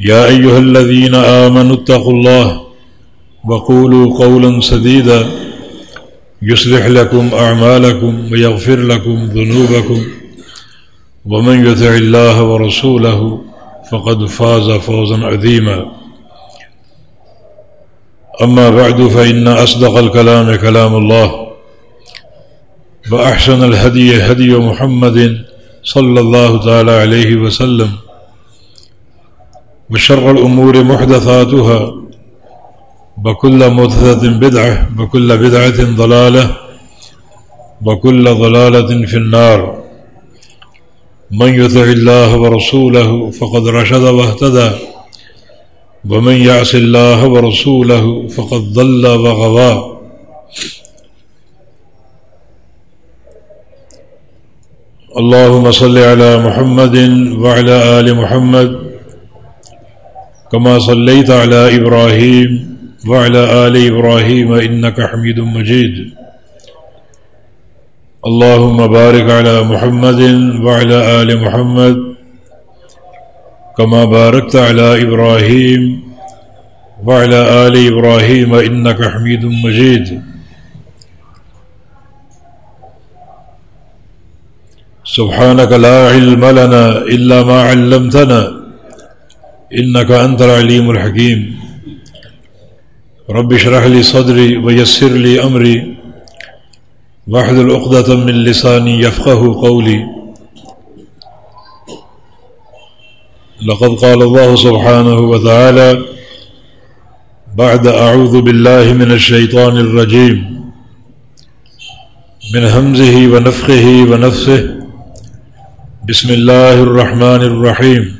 يا أيها الذين آمنوا اتقوا الله وقولوا قولا سديدا يصلح لكم أعمالكم ويغفر لكم ذنوبكم ومن يتع الله ورسوله فقد فاز فوزا عظيما أما بعد فإن أصدق الكلام كلام الله وأحسن الهدي هدي محمد صلى الله تعالى عليه وسلم وشر الأمور محدثاتها، وكل محدثة بدعة، وكل بدعة ضلالة، وكل ضلالة في النار. من يطع الله ورسوله فقد رشد واهتدى، ومن يعص الله ورسوله فقد ضل وغوى. اللهم صل على محمد وعلى آل محمد كما صليت على إبراهيم وعلى آل إبراهيم إنك حميد مجيد. اللهم بارك على محمد وعلى آل محمد كما باركت على إبراهيم وعلى آل إبراهيم إنك حميد مجيد. سبحانك لا علم لنا إلا ما علمتنا إنك أنت العليم الحكيم. رب اشرح لي صدري ويسر لي أمري. واحلل عقدة من لساني يفقه قولي. لقد قال الله سبحانه وتعالى بعد أعوذ بالله من الشيطان الرجيم. من همزه ونفخه ونفسه. بسم الله الرحمن الرحيم.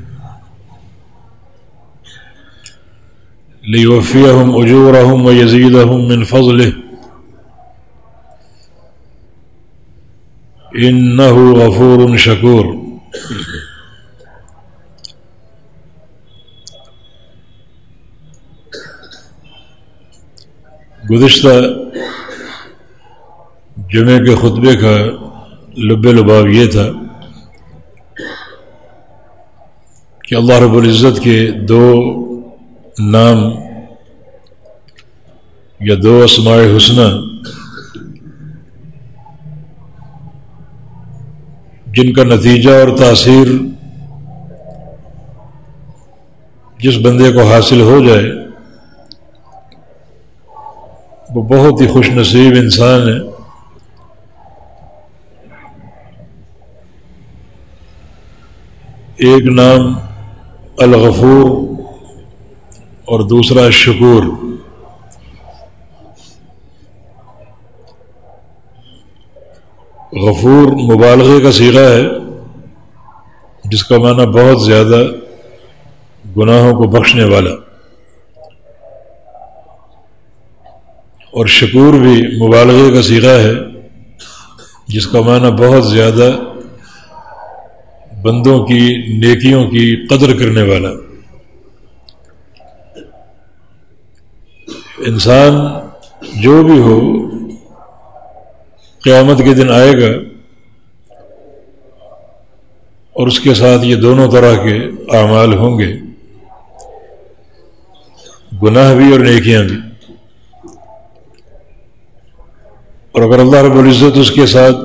ليوفيهم أجورهم ويزيدهم من فضله. إنه غفور شكور. گزشتہ جمعے کے خطبے کا لب لباؤ یہ تھا کہ اللہ رب العزت کے دو نام یا دو اسماع حسنہ جن کا نتیجہ اور تاثیر جس بندے کو حاصل ہو جائے، وہ بہت ہی خوش نصیب انسان ہے۔ ایک نام الغفور اور دوسرا شکور۔ غفور مبالغے کا سیرا ہے، جس کا معنی بہت زیادہ گناہوں کو بخشنے والا۔ اور شکور بھی مبالغے کا سیرا ہے، جس کا معنی بہت زیادہ بندوں کی، نیکیوں کی قدر کرنے والا۔ انسان جو بھی ہو، قیامت کے دن آئے گا اور اس کے ساتھ یہ دونوں طرح کے اعمال ہوں گے۔ گناہ بھی اور نیکیاں بھی۔ اور اگر اللہ رب العزت اس کے ساتھ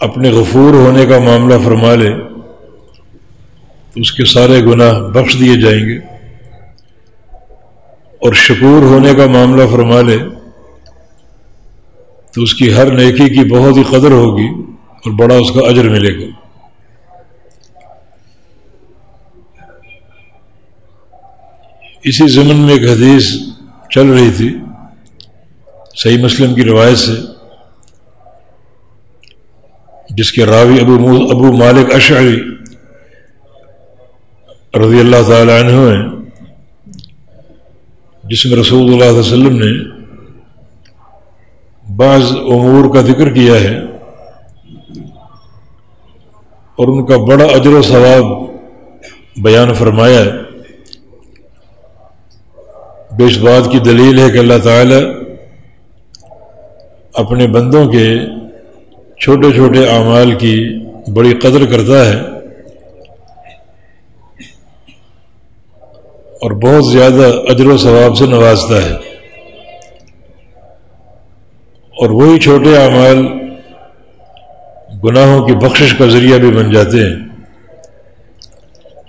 اپنے غفور ہونے کا معاملہ فرما لے، تو اس کے سارے گناہ بخش دیے جائیں گے۔ اور شکور ہونے کا معاملہ فرما لے تو اس کی ہر نیکی کی بہت ہی قدر ہوگی اور بڑا اس کا اجر ملے گا۔ اسی زمن میں ایک حدیث چل رہی تھی، صحیح مسلم کی روایت سے، جس کے راوی ابو ابو مالک اشعری رضی اللہ تعالی عنہ ہیں۔ جس میں رسول اللہ علیہ وسلم نے بعض امور کا ذکر کیا ہے اور ان کا بڑا اجر و ثواب بیان فرمایا ہے۔ بیش بات کی دلیل ہے کہ اللہ تعالی اپنے بندوں کے چھوٹے چھوٹے اعمال کی بڑی قدر کرتا ہے۔ اور بہت زیادہ اجر و ثواب سے نوازتا ہے۔ اور وہی چھوٹے اعمال گناہوں کی بخشش کا ذریعہ بھی بن جاتے ہیں۔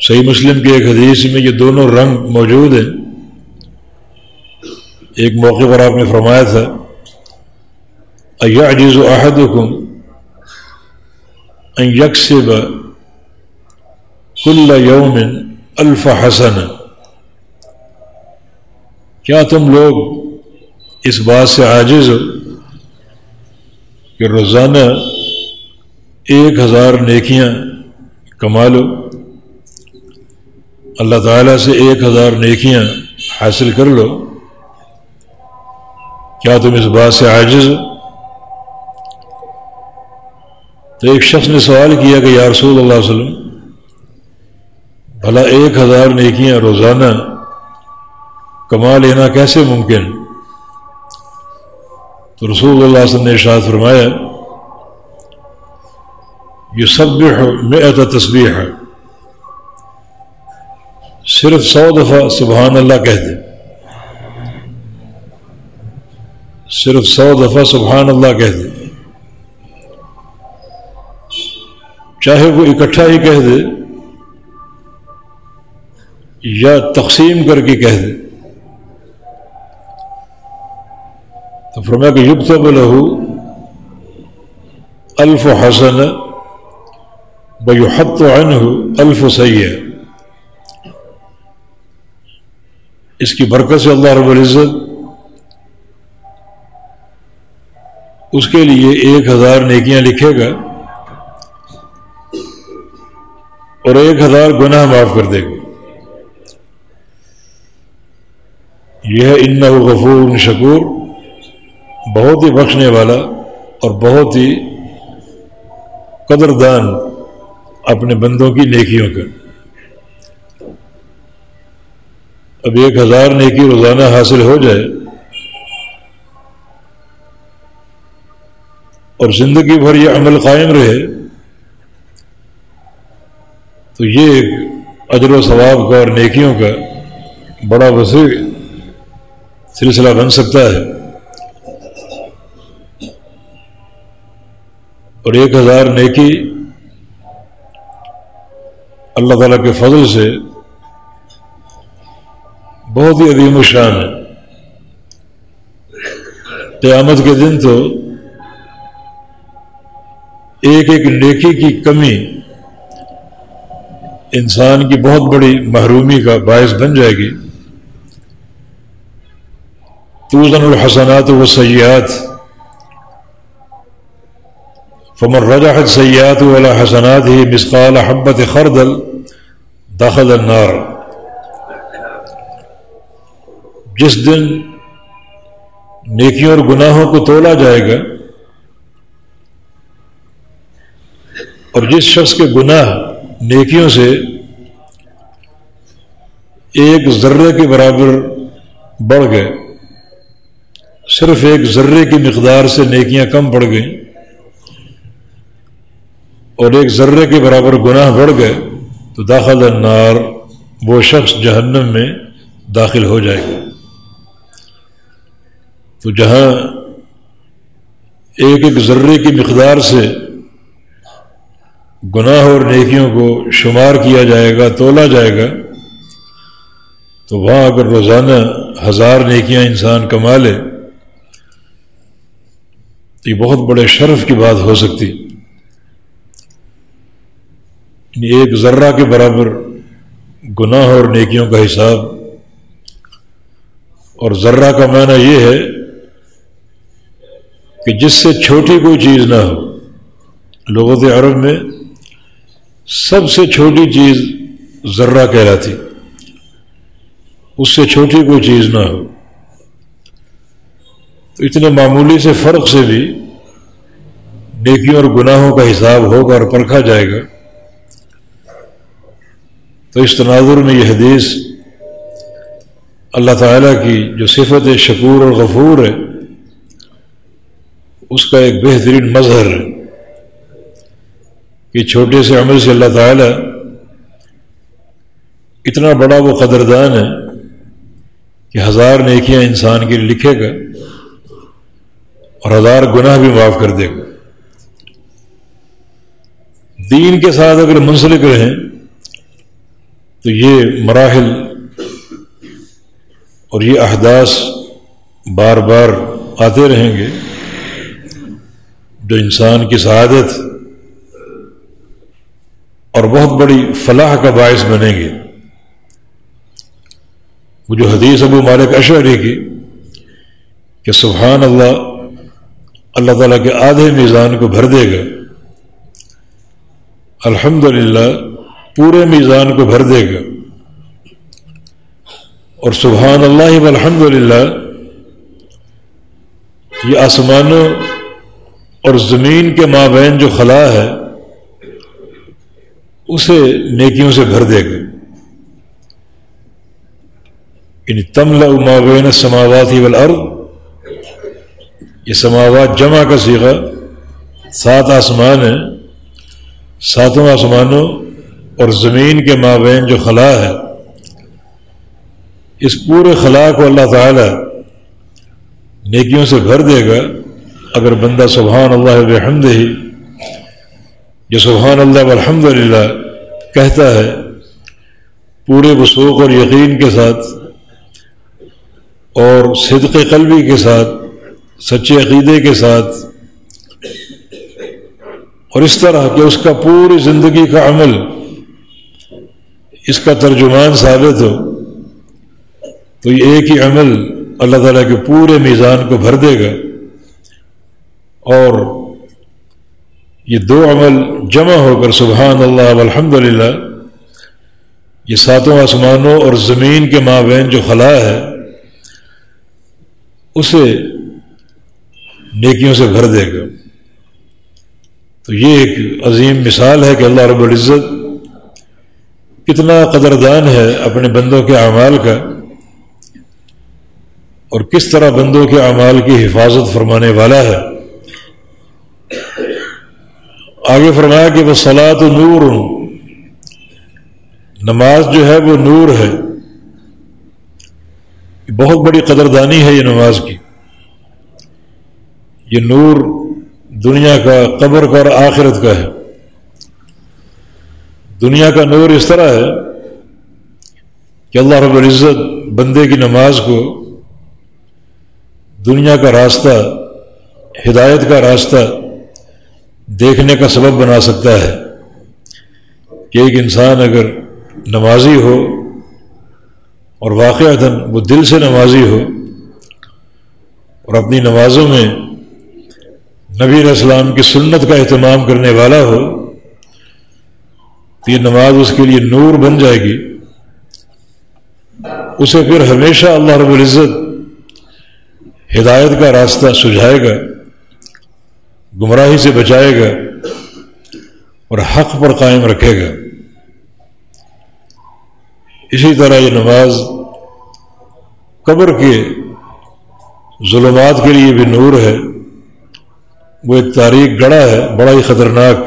صحیح مسلم کے ایک حدیث میں یہ دونوں رنگ موجود ہیں۔ ایک موقع پر آپ نے فرمایا تھا عجیز و عہد حکم یکسب کل یوم الف حسن کیا تم لوگ اس بات سے عاجز ہو کہ روزانہ ایک ہزار نیکیاں کما لو؟ اللہ تعالیٰ سے ایک ہزار نیکیاں حاصل کر لو۔ کیا تم اس بات سے عاجز ہو؟ تو ایک شخص نے سوال کیا کہ یا رسول اللہ علیہ وسلم، بھلا ایک ہزار نیکیاں روزانہ کما لینا کیسے ممکن؟ تو رسول اللہ علیہ وسلم نے ارشاد فرمایا یہ سب میں تصویر ہے صرف سو دفعہ سبحان اللہ کہہ دے۔ صرف سو دفعہ سبحان اللہ کہہ دے۔ چاہے وہ اکٹھا ہی کہہ دے یا تقسیم کر کے کہہ دے۔ تو فرمایا کہ یکتب لہو الف حسن بحت عنہ الف سید اس کی برکت سے اللہ رب العزت اس کے لیے ایک ہزار نیکیاں لکھے گا اور ایک ہزار گناہ معاف کر دے گا۔ یہ ان غفور شکور۔ بہت ہی بخشنے والا اور بہت ہی قدردان اپنے بندوں کی نیکیوں کا۔ اب ایک ہزار نیکی روزانہ حاصل ہو جائے اور زندگی بھر یہ عمل قائم رہے تو یہ ایک اجر و ثواب کا اور نیکیوں کا بڑا وسیع سلسلہ بن سکتا ہے۔ اور ایک ہزار نیکی اللہ تعالیٰ کے فضل سے بہت ہی عظیم و شان ہے۔ قیامت کے دن تو ایک ایک نیکی کی کمی انسان کی بہت بڑی محرومی کا باعث بن جائے گی۔ توزن الحسنات و سیاحت فمر رجحت سیاحت والا حسنات ہی مسقال حبت خردل داخل النار. جس دن نیکیوں اور گناہوں کو تولا جائے گا اور جس شخص کے گناہ نیکیوں سے ایک ذرے کے برابر بڑھ گئے، صرف ایک ذرے کی مقدار سے نیکیاں کم پڑ گئیں اور ایک ذرے کے برابر گناہ بڑھ گئے تو داخل النار وہ شخص جہنم میں داخل ہو جائے گا۔ تو جہاں ایک ایک ذرے کی مقدار سے گناہ اور نیکیوں کو شمار کیا جائے گا، تولا جائے گا، تو وہاں اگر روزانہ ہزار نیکیاں انسان کما لے، تو یہ بہت بڑے شرف کی بات ہو سکتی۔ یعنی ایک ذرہ کے برابر گناہ اور نیکیوں کا حساب۔ اور ذرہ کا معنی یہ ہے کہ جس سے چھوٹی کوئی چیز نہ ہو۔ لغت عرب میں سب سے چھوٹی چیز ذرہ کہلاتی۔ اس سے چھوٹی کوئی چیز نہ ہو۔ تو اتنے معمولی سے فرق سے بھی نیکیوں اور گناہوں کا حساب ہوگا اور پرکھا جائے گا۔ تو اس تناظر میں یہ حدیث اللہ تعالیٰ کی جو صفت شکور اور غفور ہے، اس کا ایک بہترین مظہر ہے۔ کہ چھوٹے سے عمل سے اللہ تعالیٰ اتنا بڑا وہ قدردان ہے کہ ہزار نیکیاں انسان کے لیے لکھے گا اور ہزار گناہ بھی معاف کر دے گا۔ دین کے ساتھ اگر منسلک رہیں تو یہ مراحل اور یہ احداث بار بار آتے رہیں گے جو انسان کی سعادت اور بہت بڑی فلاح کا باعث بنیں گے۔ وہ جو حدیث ابو مالک اشعری کی کہ سبحان اللہ اللہ تعالیٰ کے آدھے میزان کو بھر دے گا الحمد پورے میزان کو بھر دے گا۔ اور سبحان اللہ الحمد للہ یہ آسمانوں اور زمین کے مابین جو خلا ہے، اسے نیکیوں سے بھر دے گا۔ یعنی تملا مابین سماوات والارض، یہ سماوات جمع کا سیکھا سات آسمان ہیں، ساتوں آسمانوں اور زمین کے مابین جو خلا ہے، اس پورے خلا کو اللہ تعالی نیکیوں سے بھر دے گا۔ اگر بندہ سبحان اللہ بحمد ہی جو سبحان اللہ الحمد للہ کہتا ہے، پورے وسوخ اور یقین کے ساتھ اور صدق قلبی کے ساتھ، سچے عقیدے کے ساتھ، اور اس طرح کہ اس کا پوری زندگی کا عمل اس کا ترجمان ثابت ہو، تو یہ ایک ہی عمل اللہ تعالیٰ کے پورے میزان کو بھر دے گا۔ اور یہ دو عمل جمع ہو کر سبحان اللہ الحمد للہ یہ ساتوں آسمانوں اور زمین کے مابین جو خلا ہے، اسے نیکیوں سے بھر دے گا۔ تو یہ ایک عظیم مثال ہے کہ اللہ رب العزت کتنا قدردان ہے اپنے بندوں کے اعمال کا اور کس طرح بندوں کے اعمال کی حفاظت فرمانے والا ہے۔ آگے فرمایا کہ وہ سلاد نور ہوں نماز جو ہے وہ نور ہے۔ بہت بڑی قدردانی ہے یہ نماز کی۔ یہ نور دنیا کا، قبر کا اور آخرت کا ہے۔ دنیا کا نور اس طرح ہے کہ اللہ رب العزت بندے کی نماز کو دنیا کا راستہ، ہدایت کا راستہ دیکھنے کا سبب بنا سکتا ہے کہ ایک انسان اگر نمازی ہو اور واقعات وہ دل سے نمازی ہو اور اپنی نمازوں میں نبی اسلام کی سنت کا اہتمام کرنے والا ہو تو یہ نماز اس کے لیے نور بن جائے گی، اسے پھر ہمیشہ اللہ رب العزت ہدایت کا راستہ سجھائے گا، گمراہی سے بچائے گا اور حق پر قائم رکھے گا۔ اسی طرح یہ نماز قبر کے ظلمات کے لیے بھی نور ہے، وہ ایک تاریخ گڑا ہے، بڑا ہی خطرناک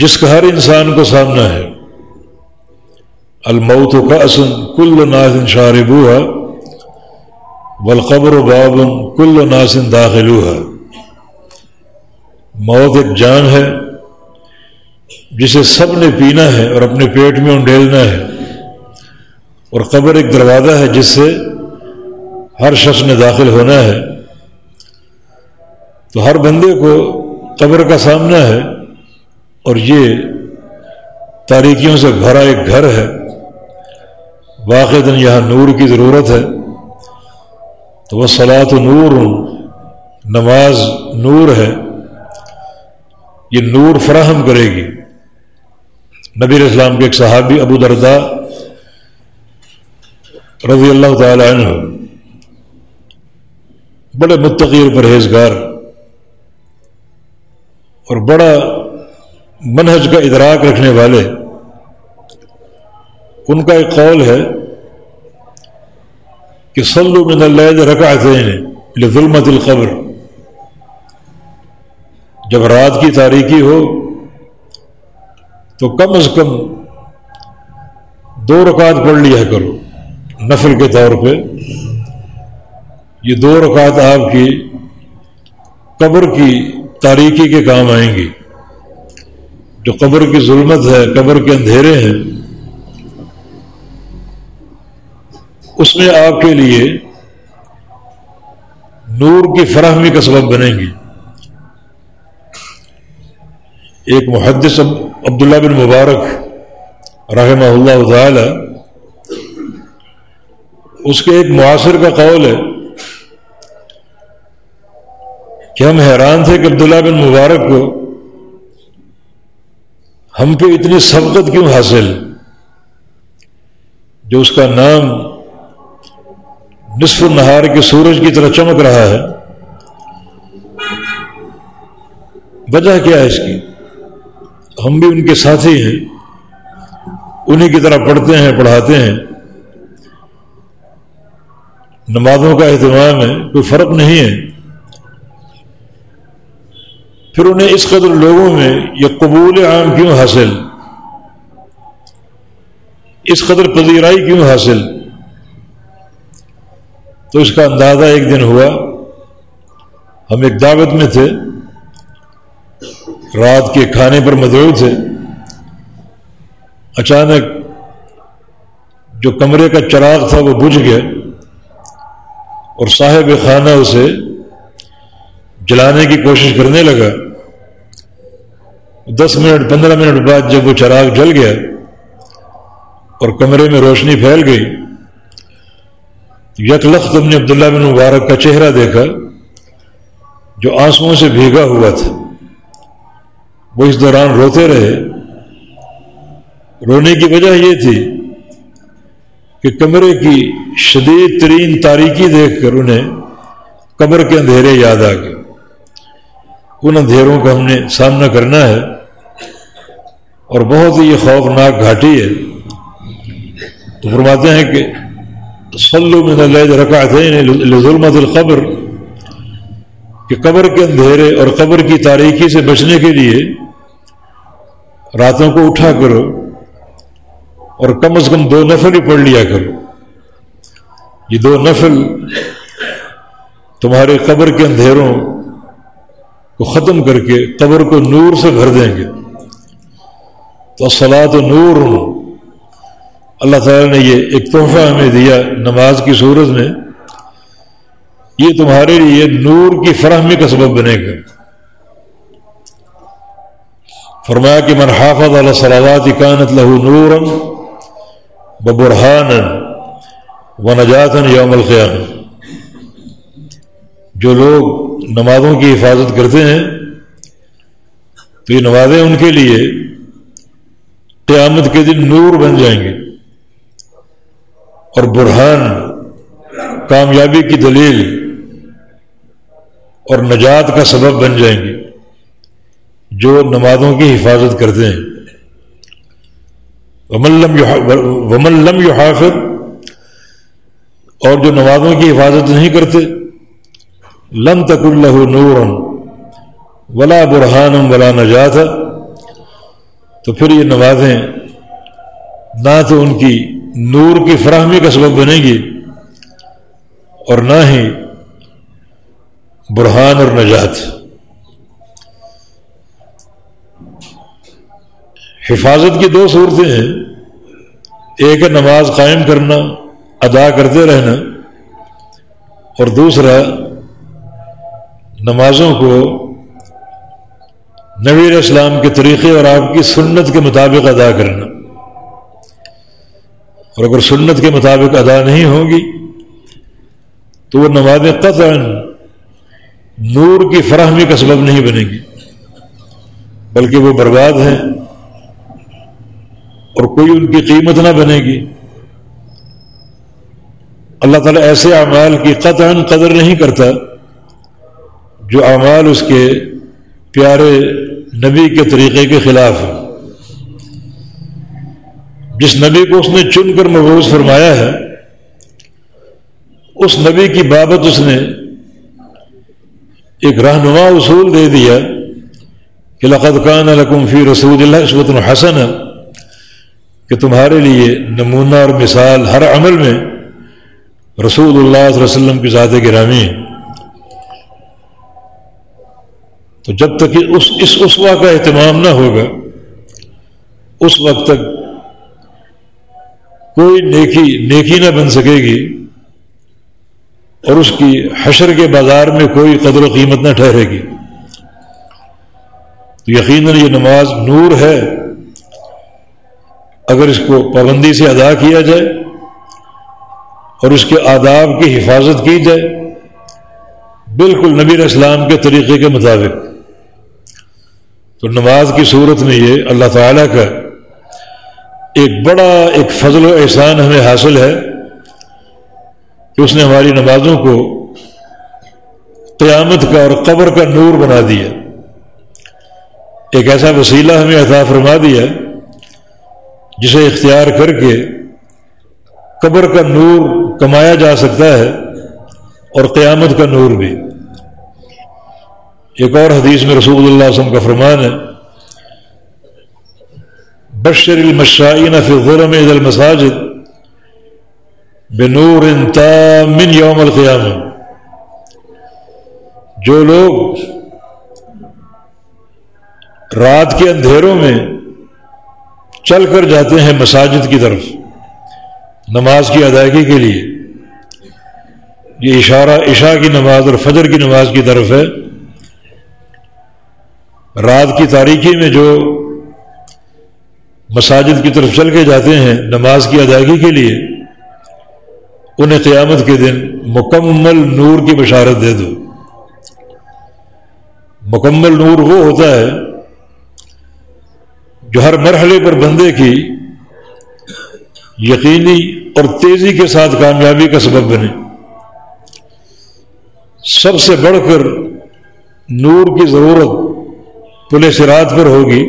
جس کا ہر انسان کو سامنا ہے۔ الموت کا اسن کل ناسن شاربو ہے والقبر بابن کل ناسن داخلو ہے موت ایک جان ہے جسے سب نے پینا ہے اور اپنے پیٹ میں انڈیلنا ہے۔ اور قبر ایک دروازہ ہے جس سے ہر شخص نے داخل ہونا ہے۔ تو ہر بندے کو قبر کا سامنا ہے۔ اور یہ تاریکیوں سے بھرا ایک گھر ہے۔ واقع دن یہاں نور کی ضرورت ہے۔ تو وہ سلاد نور، نماز نور ہے۔ یہ نور فراہم کرے گی۔ نبی اسلام کے ایک صحابی ابو دردا رضی اللہ تعالی عنہ بڑے متقیر پرہیزگار اور بڑا منہج کا ادراک رکھنے والے، ان کا ایک قول ہے کہ سلو من اللہ رکعتین ہیں ظلمت القبر۔ جب رات کی تاریخی ہو تو کم از کم دو رکعت پڑھ لیا کرو۔ نفل کے طور پہ یہ دو رکعت آپ کی قبر کی تاریخی کے کام آئیں گی۔ جو قبر کی ظلمت ہے، قبر کے اندھیرے ہیں، اس میں آپ کے لیے نور کی فراہمی کا سبب بنیں گی ایک محدث عبداللہ بن مبارک رحمہ اللہ تعالی، اس کے ایک معاصر کا قول ہے کہ ہم حیران تھے کہ عبداللہ بن مبارک کو ہم پہ اتنی سبقت کیوں حاصل؟ جو اس کا نام نصف النہار کے سورج کی طرح چمک رہا ہے، وجہ کیا ہے اس کی؟ ہم بھی ان کے ساتھی ہیں انہیں کی طرح پڑھتے ہیں، پڑھاتے ہیں۔ نمازوں کا اہتمام ہے، کوئی فرق نہیں ہے۔ پھر انہیں اس قدر لوگوں میں یہ قبول عام کیوں حاصل؟ اس قدر پذیرائی کیوں حاصل؟ تو اس کا اندازہ ایک دن ہوا، ہم ایک دعوت میں تھے، رات کے کھانے پر مدعو تھے، اچانک جو کمرے کا چراغ تھا وہ بجھ گیا اور صاحب خانہ اسے جلانے کی کوشش کرنے لگا۔ دس منٹ، پندرہ منٹ بعد جب وہ چراغ جل گیا اور کمرے میں روشنی پھیل گئی یک لخت ہم نے عبداللہ بن مبارک کا چہرہ دیکھا جو آنسوؤں سے بھیگا ہوا تھا۔ وہ اس دوران روتے رہے۔ رونے کی وجہ یہ تھی کہ کمرے کی شدید ترین تاریکی دیکھ کر انہیں قبر کے اندھیرے یاد آ گئے۔ ان اندھیروں کا ہم نے سامنا کرنا ہے۔ اور بہت ہی یہ خوفناک گھاٹی ہے۔ تو فرماتے ہیں کہ سلو من اللہ رکعتین لظلمت القبر، کہ قبر کے اندھیرے اور قبر کی تاریکی سے بچنے کے لیے راتوں کو اٹھا کرو اور کم از کم دو نفل ہی پڑھ لیا کرو۔ یہ دو نفل تمہارے قبر کے اندھیروں کو ختم کر کے قبر کو نور سے بھر دیں گے۔ تو سلاد نور. اللہ تعالیٰ نے یہ ایک تحفہ ہمیں دیا نماز کی صورت میں، یہ تمہارے لیے نور کی فراہمی کا سبب بنے گا۔ فرمایا کہ من حافظ اللہ صلاحات کانت لہو نور ببرحان و نجاتن یوم القیام جو لوگ نمازوں کی حفاظت کرتے ہیں، تو یہ نمازیں ان کے لیے قیامت کے دن نور بن جائیں گے اور برہان، کامیابی کی دلیل اور نجات کا سبب بن جائیں گے۔ جو نمازوں کی حفاظت کرتے ہیں۔ ومن لم یحافظ، اور جو نمازوں کی حفاظت نہیں کرتے، لم تک اللہ نور ولا برہان ولا نجات تو پھر یہ نمازیں نہ تو ان کی نور کی فراہمی کا سبب بنے گی اور نہ ہی برہان اور نجات۔ حفاظت کی دو صورتیں ہیں۔ ایک ہے نماز قائم کرنا، ادا کرتے رہنا۔ اور دوسرا نمازوں کو نبی اسلام کے طریقے اور آپ کی سنت کے مطابق ادا کرنا۔ اور اگر سنت کے مطابق ادا نہیں ہوگی، تو وہ نماز قطع، نور کی فراہمی کا سبب نہیں بنے گی، بلکہ وہ برباد ہیں اور کوئی ان کی قیمت نہ بنے گی۔ اللہ تعالیٰ ایسے اعمال کی قطع قدر نہیں کرتا جو اعمال اس کے پیارے نبی کے طریقے کے خلاف۔ ہیں جس نبی کو اس نے چن کر محبوظ فرمایا ہے، اس نبی کی بابت اس نے ایک رہنما اصول دے دیا کہ لقد کان لکم فی رسول اللہ عصوت الحسن کہ تمہارے لیے نمونہ اور مثال ہر عمل میں رسول اللہ صلی اللہ علیہ وسلم کی ذات گرامی ہے۔ تو جب تک اس اس اسوا کا اہتمام نہ ہوگا، اس وقت تک کوئی نیکی نیکی نہ بن سکے گی اور اس کی حشر کے بازار میں کوئی قدر و قیمت نہ ٹھہرے گی۔ تو یقیناً یہ نماز نور ہے۔ اگر اس کو پابندی سے ادا کیا جائے اور اس کے آداب کی حفاظت کی جائے، بالکل نبی اسلام کے طریقے کے مطابق۔ تو نماز کی صورت میں یہ اللہ تعالیٰ کا ایک بڑا ایک فضل و احسان ہمیں حاصل ہے کہ اس نے ہماری نمازوں کو قیامت کا اور قبر کا نور بنا دیا ایک ایسا وسیلہ ہمیں عطا فرما دیا جسے اختیار کر کے قبر کا نور کمایا جا سکتا ہے اور قیامت کا نور بھی۔ ایک اور حدیث میں رسول اللہ علیہ وسلم کا فرمان ہے، بشر المشائین فی غرم عید المساجد بنور من یوم القیام جو لوگ رات کے اندھیروں میں چل کر جاتے ہیں مساجد کی طرف، نماز کی ادائیگی کے لیے، یہ اشارہ، عشاء کی نماز اور فجر کی نماز کی طرف ہے رات کی تاریکی میں جو مساجد کی طرف چل کے جاتے ہیں نماز کی ادائیگی کے لیے، انہیں قیامت کے دن مکمل نور کی بشارت دے دو۔ مکمل نور وہ ہوتا ہے جو ہر مرحلے پر بندے کی یقینی اور تیزی کے ساتھ کامیابی کا سبب بنے۔ سب سے بڑھ کر نور کی ضرورت پل سرات پر ہوگی۔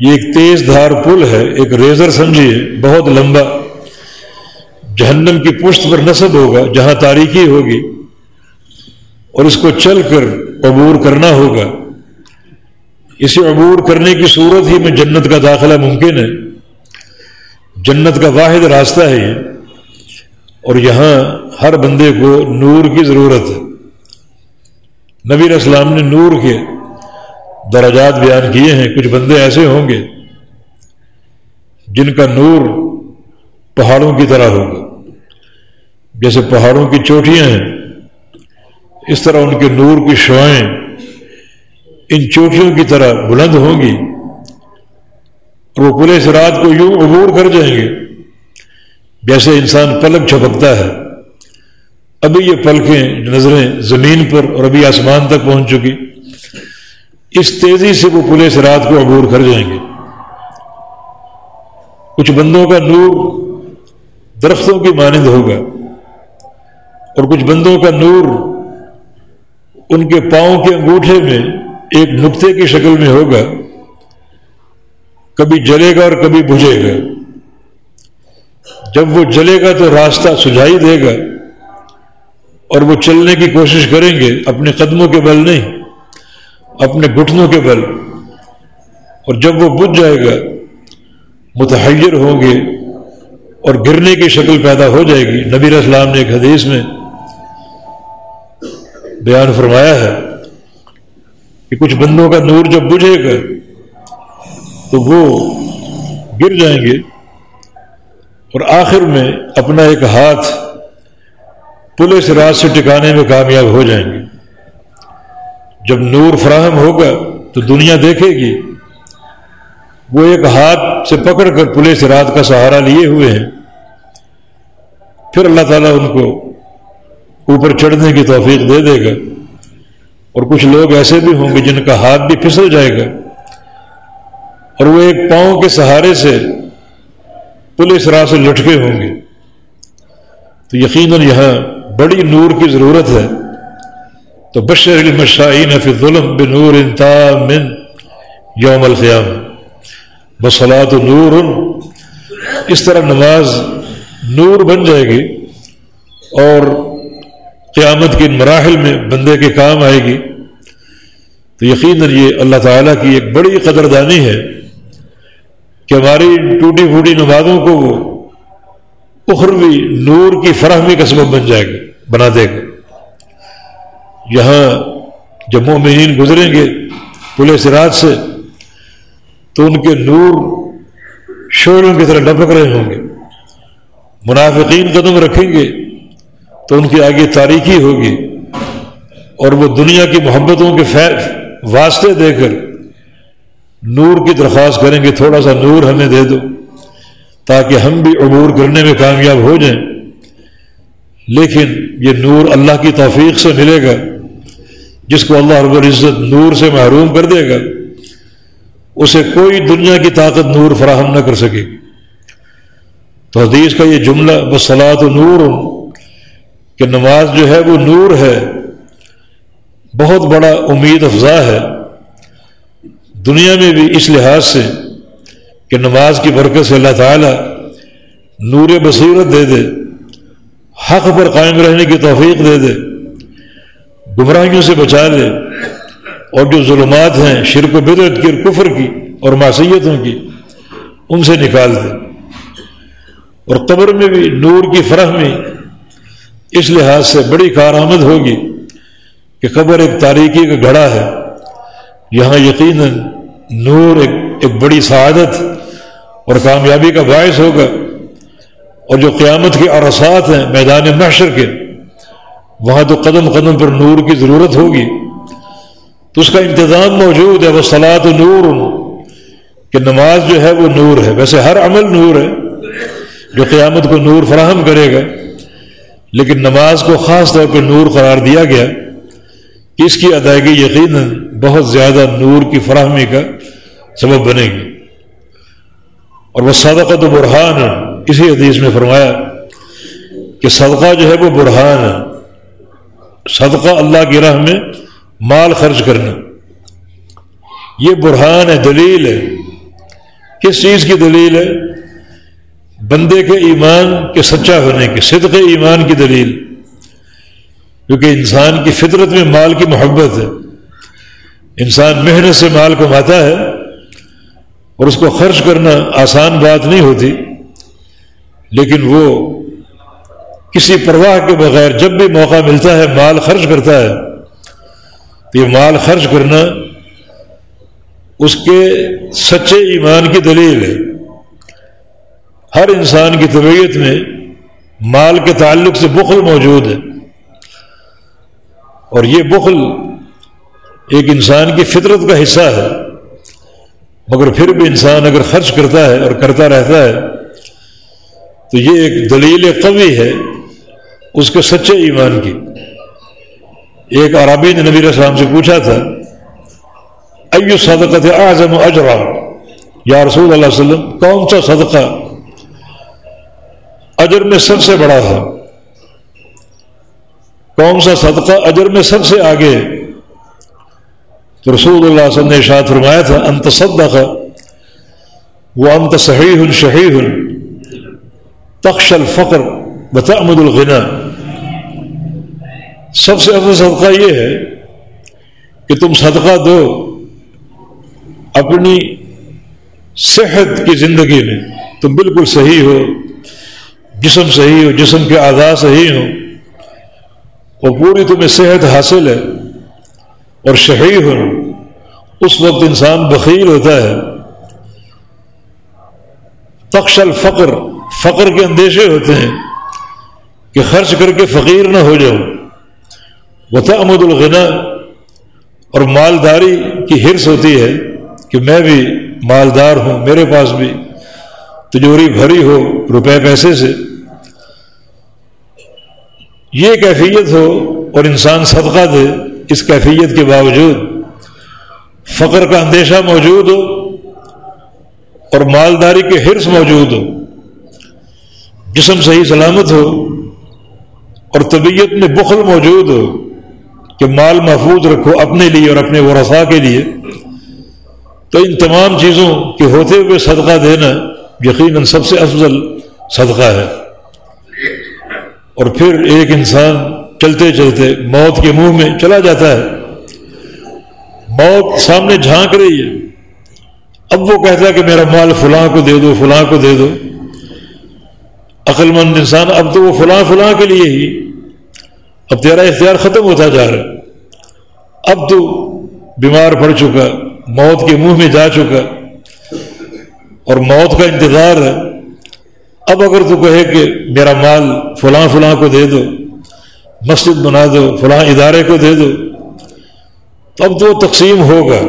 یہ ایک تیز دھار پل ہے، ایک ریزر سمجھیے، بہت لمبا۔ جہنم کی پشت پر نصب ہوگا، جہاں تاریخی ہوگی۔ اور اس کو چل کر عبور کرنا ہوگا۔ اسے عبور کرنے کی صورت ہی میں جنت کا داخلہ ممکن ہے۔ جنت کا واحد راستہ ہے یہ۔ اور یہاں ہر بندے کو نور کی ضرورت ہے۔ نبی اسلام نے نور کے درجات بیان کیے ہیں، کچھ بندے ایسے ہوں گے جن کا نور پہاڑوں کی طرح ہوگا۔ جیسے پہاڑوں کی چوٹیاں ہیں، اس طرح ان کے نور کی شوائیں ان چوٹیوں کی طرح بلند ہوں گی۔ اور وہ پورے رات کو یوں عبور کر جائیں گے، جیسے انسان پلک چھپکتا ہے۔ ابھی یہ پلکیں نظریں زمین پر اور ابھی آسمان تک پہنچ چکی۔ اس تیزی سے وہ پولیس رات کو عبور کر جائیں گے۔ کچھ بندوں کا نور درختوں کی مانند ہوگا اور کچھ بندوں کا نور ان کے پاؤں کے انگوٹھے میں ایک نقطے کی شکل میں ہوگا۔ کبھی جلے گا اور کبھی بجھے گا۔ جب وہ جلے گا تو راستہ سجائی دے گا اور وہ چلنے کی کوشش کریں گے، اپنے قدموں کے بل نہیں۔ اپنے گھٹنوں کے بل۔ اور جب وہ بجھ جائے گا، متحیر ہوں گے اور گرنے کی شکل پیدا ہو جائے گی۔ نبی اسلام نے ایک حدیث میں بیان فرمایا ہے کہ کچھ بندوں کا نور جب بجھے گا تو وہ گر جائیں گے۔ اور آخر میں اپنا ایک ہاتھ پولیس راز سے ٹکانے میں کامیاب ہو جائیں گے۔ جب نور فراہم ہوگا تو دنیا دیکھے گی۔ وہ ایک ہاتھ سے پکڑ کر پولیس رات کا سہارا لیے ہوئے ہیں۔ پھر اللہ تعالیٰ ان کو اوپر چڑھنے کی توفیق دے دے گا۔ اور کچھ لوگ ایسے بھی ہوں گے جن کا ہاتھ بھی پھسل جائے گا۔ اور وہ ایک پاؤں کے سہارے سے پولیس راہ سے لٹکے ہوں گے۔ تو یقیناً یہاں بڑی نور کی ضرورت ہے۔ تو بشر المشائین فی ظلم بنور انتا من یوم القیام بسلات نور۔ اس طرح نماز نور بن جائے گی اور قیامت کے مراحل میں بندے کے کام آئے گی۔ تو یقیناً یہ اللہ تعالیٰ کی ایک بڑی قدردانی ہے کہ ہماری ٹوٹی پھوٹی نمازوں کو وہ اخروی نور کی فراہمی کا سبب بن جائے گا بنا دے گا یہاں جب مومنین گزریں گے پولیس رات سے، تو ان کے نور شوروں کی طرح ڈپک رہے ہوں گے۔ منافقین قدم رکھیں گے، تو ان کی آگے تاریخی ہوگی۔ اور وہ دنیا کی محبتوں کے واسطے دے کر نور کی درخواست کریں گے، تھوڑا سا نور ہمیں دے دو، تاکہ ہم بھی عبور کرنے میں کامیاب ہو جائیں۔ لیکن یہ نور اللہ کی توفیق سے ملے گا۔ جس کو اللہ رب العزت نور سے محروم کر دے گا، اسے کوئی دنیا کی طاقت نور فراہم نہ کر سکے۔ تو حدیث کا یہ جملہ بسلات و نور، کہ نماز جو ہے وہ نور ہے، بہت بڑا امید افزا ہے۔ دنیا میں بھی اس لحاظ سے کہ نماز کی برکت سے اللہ تعالی نور بصیرت دے دے، حق پر قائم رہنے کی توفیق دے دے۔ گمراہیوں سے بچا دے اور جو ظلمات ہیں، شرک و بدرت کی اور کفر کی اور معصیتوں کی، ان سے نکال دے۔ اور قبر میں بھی، نور کی فراہمی اس لحاظ سے بڑی کارآمد ہوگی کہ قبر ایک تاریخی کا گھڑا ہے۔ یہاں یقیناً نور ایک ایک بڑی سعادت اور کامیابی کا باعث ہوگا۔ اور جو قیامت کے ارسات ہیں، میدان محشر کے وہاں تو قدم قدم پر نور کی ضرورت ہوگی۔ تو اس کا انتظام موجود ہے، وہ سلاد نور، کہ نماز جو ہے وہ نور ہے۔ ویسے ہر عمل نور ہے، جو قیامت کو نور فراہم کرے گا۔ لیکن نماز کو خاص طور پہ نور قرار دیا گیا کہ اس کی ادائیگی یقیناً بہت زیادہ نور کی فراہمی کا سبب بنے گی۔ اور وہ صدقہ تو برہان، اسی حدیث میں فرمایا کہ صدقہ جو ہے وہ برہان ہے۔ صدقہ اللہ کی راہ میں مال خرچ کرنا۔ یہ برہان ہے، دلیل ہے۔ کس چیز کی دلیل ہے؟ بندے کے ایمان کے سچا ہونے کی صدق ایمان کی دلیل۔ کیونکہ انسان کی فطرت میں مال کی محبت ہے۔ انسان محنت سے مال کماتا ہے اور اس کو خرچ کرنا آسان بات نہیں ہوتی، لیکن وہ کسی پرواہ کے بغیر جب بھی موقع ملتا ہے، مال خرچ کرتا ہے۔ تو یہ مال خرچ کرنا اس کے سچے ایمان کی دلیل ہے۔ ہر انسان کی طبیعت میں مال کے تعلق سے بخل موجود ہے۔ اور یہ بخل ایک انسان کی فطرت کا حصہ ہے۔ مگر پھر بھی انسان اگر خرچ کرتا ہے اور کرتا رہتا ہے، تو یہ ایک دلیل قوی ہے۔ اس کے سچے ایمان کی۔ ایک عربی نے نبی السلام سے پوچھا تھا، ایو صدقت اعظم اجرا؟ یا رسول اللہ علیہ وسلم، کون سا صدقہ اجر میں سب سے بڑا تھا کون سا صدقہ اجر میں سب سے آگے تو رسول اللہ صلی اللہ نے شاد فرمایا تھا انت صدقہ وہ انت صحیح شہید تخش الفقر بتعمد الغنا سب سے افضل صدقہ یہ ہے کہ تم صدقہ دو اپنی صحت کی زندگی میں۔ تم بالکل صحیح ہو، جسم صحیح ہو، جسم کے اعضاء صحیح ہوں۔ اور پوری تمہیں صحت حاصل ہے اور شہید ہو۔ اس وقت انسان بخیل ہوتا ہے۔ تخش الفقر، فقر کے اندیشے ہوتے ہیں کہ خرچ کر کے فقیر نہ ہو جاؤ۔ وہ امد الغنا اور مالداری کی حرص ہوتی ہے کہ میں بھی مالدار ہوں، میرے پاس بھی، تجوری بھری ہو روپے پیسے سے۔ یہ کیفیت ہو اور انسان صدقہ دے اس کیفیت کے باوجود۔ فقر کا اندیشہ موجود ہو اور مالداری کے حرص موجود ہو۔ جسم صحیح سلامت ہو اور طبیعت میں بخل موجود ہو۔ کہ مال محفوظ رکھو اپنے لیے اور اپنے ورثا کے لیے۔ تو ان تمام چیزوں کے ہوتے ہوئے صدقہ دینا یقیناً سب سے افضل صدقہ ہے۔ اور پھر ایک انسان چلتے چلتے موت کے منہ میں چلا جاتا ہے۔ موت سامنے جھانک رہی ہے۔ اب وہ کہتا ہے کہ میرا مال فلاں کو دے دو، فلاں کو دے دو۔ عقل مند انسان اب تو وہ فلاں فلاں کے لیے ہی اب تیرا اختیار ختم ہوتا جا رہا ہے۔ اب تو بیمار پڑ چکا، موت کے منہ میں جا چکا۔ اور موت کا انتظار ہے۔ اب اگر تو کہے کہ میرا مال فلاں فلاں کو دے دو، مسجد بنا دو، فلاں ادارے کو دے دو، تو اب تو تقسیم ہوگا۔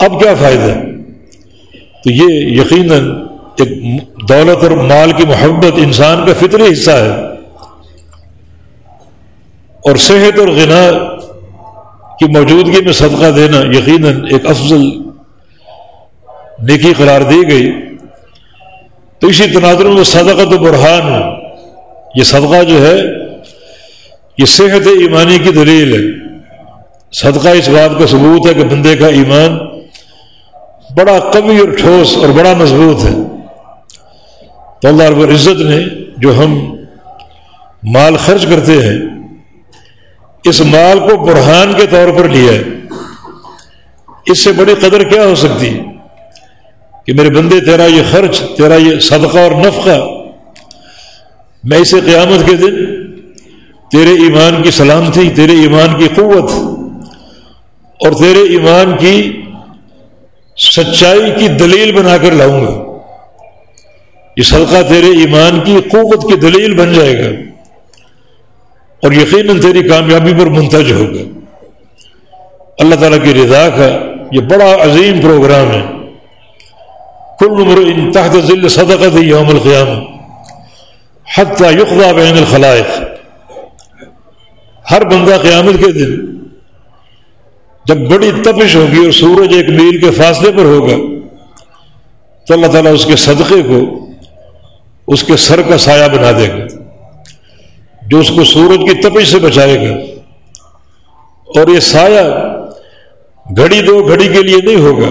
اب کیا فائدہ؟ تو یہ یقیناً ایک دولت اور مال کی محبت انسان کا فطری حصہ ہے۔ اور صحت اور غنا کی موجودگی میں صدقہ دینا یقیناً ایک افضل نیکی قرار دی گئی۔ تو اسی تناظر میں صدقہ تو برہان ہو یہ صدقہ جو ہے، یہ صحت ایمانی کی دلیل ہے۔ صدقہ اس بات کا ثبوت ہے کہ بندے کا ایمان بڑا قوی اور ٹھوس اور بڑا مضبوط ہے۔ تو اللہ رب العزت نے جو ہم مال خرچ کرتے ہیں اس مال کو برہان کے طور پر لیا ہے۔ اس سے بڑی قدر کیا ہو سکتی ہے؟ کہ میرے بندے، تیرا یہ خرچ، تیرا یہ صدقہ اور نفقہ، میں اسے قیامت کے دن تیرے ایمان کی سلامتی، تیرے ایمان کی قوت اور تیرے ایمان کی سچائی کی دلیل بنا کر لاؤں گا۔ یہ صدقہ تیرے ایمان کی قوت کی دلیل بن جائے گا۔ اور یقیناً تیری کامیابی پر منتج ہوگا۔ اللہ تعالیٰ کی رضا کا یہ بڑا عظیم پروگرام ہے۔ کل عمر ان تحت ذل صدقت یوم القیام حتیٰ یقضا بین الخلائق۔ ہر بندہ قیامت کے دن جب بڑی تپش ہوگی اور سورج ایک میل کے فاصلے پر ہوگا، تو اللہ تعالیٰ اس کے صدقے کو، اس کے سر کا سایہ بنا دے گا۔ جو اس کو سورج کی تپش سے بچائے گا۔ اور یہ سایہ گھڑی دو گھڑی کے لیے نہیں ہوگا،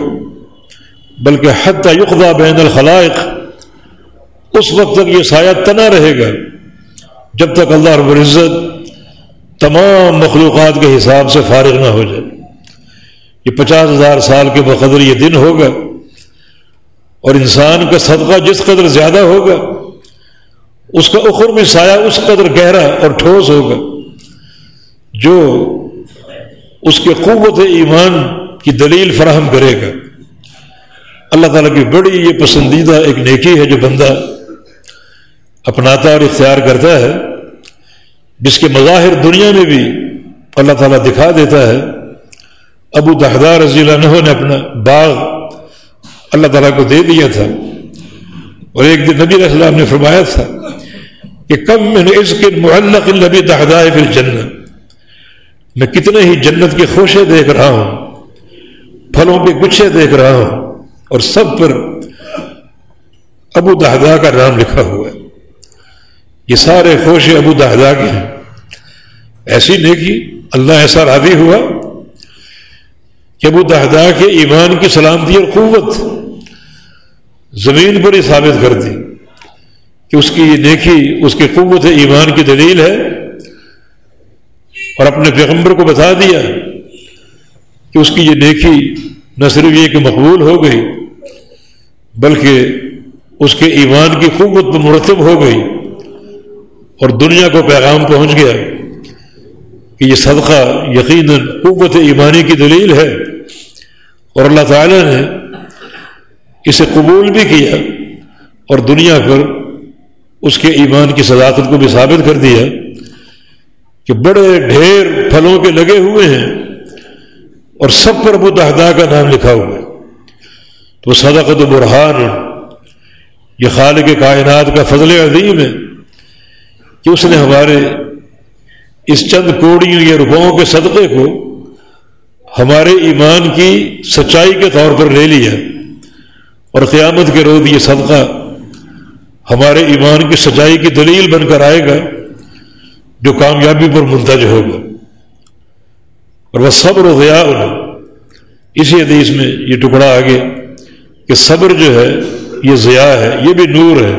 بلکہ حد یقدا بین الخلائق۔ اس وقت تک یہ سایہ تنا رہے گا، جب تک اللہ رب العزت تمام مخلوقات کے حساب سے فارغ نہ ہو جائے۔ یہ پچاس ہزار سال کے بقدر یہ دن ہوگا، اور انسان کا صدقہ جس قدر زیادہ ہوگا اس کا اخر میں سایہ اس قدر گہرا اور ٹھوس ہوگا جو اس کے قوت ایمان کی دلیل فراہم کرے گا۔ اللہ تعالیٰ کی بڑی یہ پسندیدہ ایک نیکی ہے جو بندہ اپناتا اور اختیار کرتا ہے، جس کے مظاہر دنیا میں بھی اللہ تعالیٰ دکھا دیتا ہے۔ ابو دہدار رضی اللہ عنہ نے اپنا باغ اللہ تعالیٰ کو دے دیا تھا اور ایک دن نبی علیہ السلام نے فرمایا تھا کہ کم میں نے اس کے معلق نبی دہدائے پھر جنت میں کتنے ہی جنت کے خوشے دیکھ رہا ہوں، پھلوں کے گچھے دیکھ رہا ہوں، اور سب پر ابو دہدا کا نام لکھا ہوا ہے۔ یہ سارے خوشے ابو دہدا کے ہیں۔ ایسی نیکی اللہ ایسا راضی ہوا کہ ابو دہدا کے ایمان کی سلامتی اور قوت زمین پر ہی ثابت کر دی۔ کہ اس کی یہ نیکی اس کی قوت ایمان کی دلیل ہے اور اپنے پیغمبر کو بتا دیا کہ اس کی یہ نیکی نہ صرف یہ کہ مقبول ہو گئی، بلکہ اس کے ایمان کی قوت مرتب ہو گئی اور دنیا کو پیغام پہنچ گیا کہ یہ صدقہ یقیناً قوت ایمانی کی دلیل ہے اور اللہ تعالی نے اسے قبول بھی کیا اور دنیا پر اس کے ایمان کی صداقت کو بھی ثابت کر دیا کہ بڑے ڈھیر پھلوں کے لگے ہوئے ہیں اور سب پر ابو دہدا کا نام لکھا ہوا ہے۔ تو صدقت و برحان یہ خالق کائنات کا فضل عظیم ہے کہ اس نے ہمارے اس چند کوڑیوں یا روپوں کے صدقے کو ہمارے ایمان کی سچائی کے طور پر لے لیا اور قیامت کے روز یہ صدقہ ہمارے ایمان کی سچائی کی دلیل بن کر آئے گا، جو کامیابی پر منتج ہوگا۔ اور وہ صبر و غیا اسی حدیث میں یہ ٹکڑا آگے کہ صبر جو ہے، یہ ضیاء ہے، یہ بھی نور ہے۔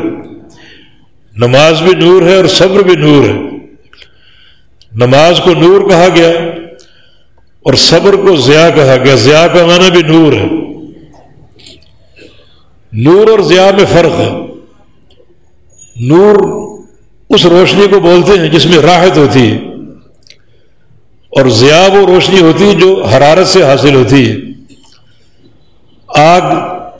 نماز بھی نور ہے اور صبر بھی نور ہے۔ نماز کو نور کہا گیا اور صبر کو ضیاء کہا گیا۔ ضیاء کا معنی بھی نور ہے۔ نور اور ضیاء میں فرق ہے۔ نور اس روشنی کو بولتے ہیں جس میں راحت ہوتی ہے اور ضیاء وہ روشنی ہوتی ہے جو حرارت سے حاصل ہوتی ہے۔ آگ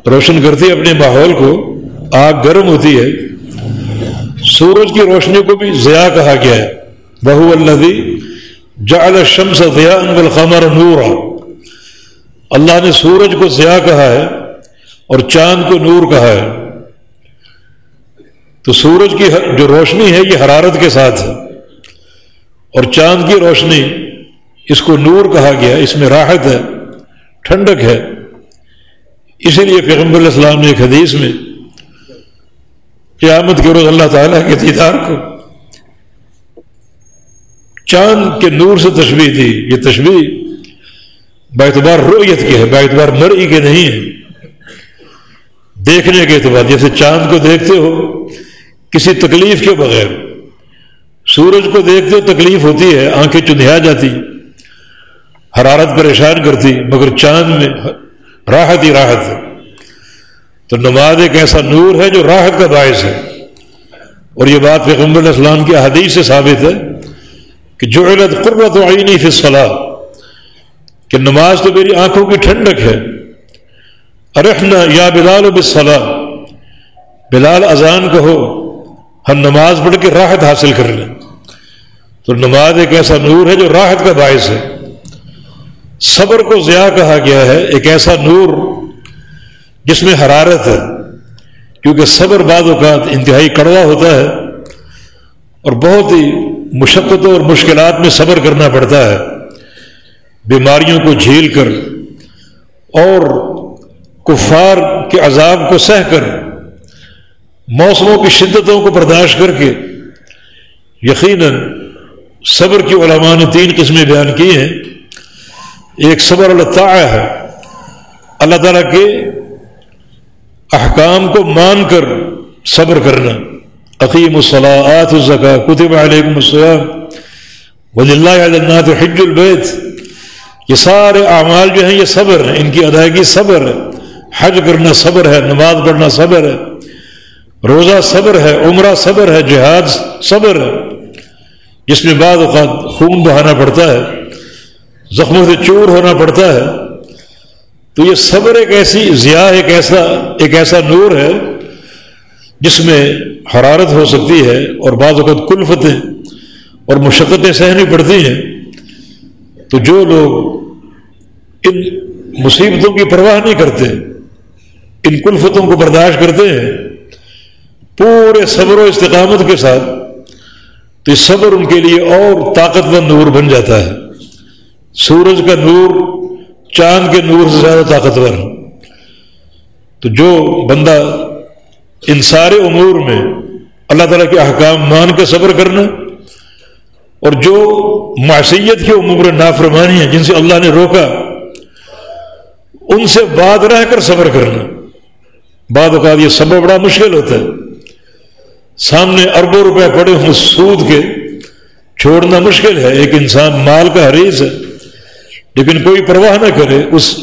روشن کرتی ہے اپنے ماحول کو، آگ گرم ہوتی ہے۔ سورج کی روشنی کو بھی ضیاء کہا گیا ہے۔ بہو اللہ جعل شمس ضیاء بالقمر نورا۔ اللہ نے سورج کو ضیاء کہا ہے اور چاند کو نور کہا ہے۔ تو سورج کی جو روشنی ہے یہ حرارت کے ساتھ ہے اور چاند کی روشنی اس کو نور کہا گیا اس میں راحت ہے، ٹھنڈک ہے۔ اسی لیے پیغمبر علیہ السلام نے ایک حدیث میں قیامت کے روز اللہ تعالیٰ کے دیدار کو چاند کے نور سے تشبیح دی۔ یہ تشبیح اعتبار رویت کی ہے اعتبار مرئی کے نہیں ہے۔ دیکھنے کے اعتبار، جیسے چاند کو دیکھتے ہو کسی تکلیف کے بغیر۔ سورج کو دیکھتے تکلیف ہوتی ہے، آنکھیں چندیا جاتی، حرارت پریشان کرتی، مگر چاند میں راحت ہی راحت ہے۔ تو نماز ایک ایسا نور ہے جو راحت کا باعث ہے۔ اور یہ بات پیغمبر علیہ السلام کی حدیث سے ثابت ہے کہ جو علت قربت آئی نہیں صلاح کہ نماز تو میری آنکھوں کی ٹھنڈک ہے۔ ارحنا یا بلال و بصلاح بلال اذان کہو۔ ہم نماز پڑھ کے راحت حاصل کر لیں۔ تو نماز ایک ایسا نور ہے جو راحت کا باعث ہے۔ صبر کو ضیاء کہا گیا ہے، ایک ایسا نور جس میں حرارت ہے۔ کیونکہ صبر بعض اوقات انتہائی کڑوا ہوتا ہے اور بہت ہی مشقتوں اور مشکلات میں صبر کرنا پڑتا ہے۔ بیماریوں کو جھیل کر اور کفار کے عذاب کو سہ کر موسموں کی شدتوں کو برداشت کر کے یقیناً صبر کی علماء نے تین قسمیں بیان کی ہیں۔ ایک صبر اللہ ہے۔ اللہ تعالیٰ کے احکام کو مان کر صبر کرنا۔ عقیم الصلاۃ الزکا کتب علیکم السلام ولی اللہ حج البیت۔ یہ سارے اعمال جو ہیں، یہ صبر ہیں۔ ان کی ادائیگی صبر ہے۔ حج کرنا صبر ہے، نماز پڑھنا صبر ہے۔ روزہ صبر ہے، عمرہ صبر ہے، جہاد صبر ہے۔ جس میں بعض اوقات خون بہانا پڑتا ہے، زخموں سے چور ہونا پڑتا ہے۔ تو یہ صبر ایک ایسی ضیاء ایک ایسا ایک ایسا نور ہے جس میں حرارت ہو سکتی ہے اور بعض اوقات کلفتیں اور مشقتیں سہنی پڑتی ہیں۔ تو جو لوگ ان مصیبتوں کی پرواہ نہیں کرتے، ان کلفتوں کو برداشت کرتے ہیں پورے صبر و استقامت کے ساتھ، تو یہ صبر ان کے لیے اور طاقتور نور بن جاتا ہے۔ سورج کا نور، چاند کے نور سے زیادہ طاقتور۔ تو جو بندہ ان سارے امور میں اللہ تعالیٰ کے احکام مان کے صبر کرنا، اور جو معصیت کے امور نافرمانی ہیں، جن سے اللہ نے روکا، ان سے بات رہ کر صبر کرنا۔ بعد اوقات یہ صبر بڑا مشکل ہوتا ہے۔ سامنے اربوں روپے پڑے ہوں سود کے۔ چھوڑنا مشکل ہے، ایک انسان مال کا حریث ہے۔ لیکن کوئی پرواہ نہ کرے، اس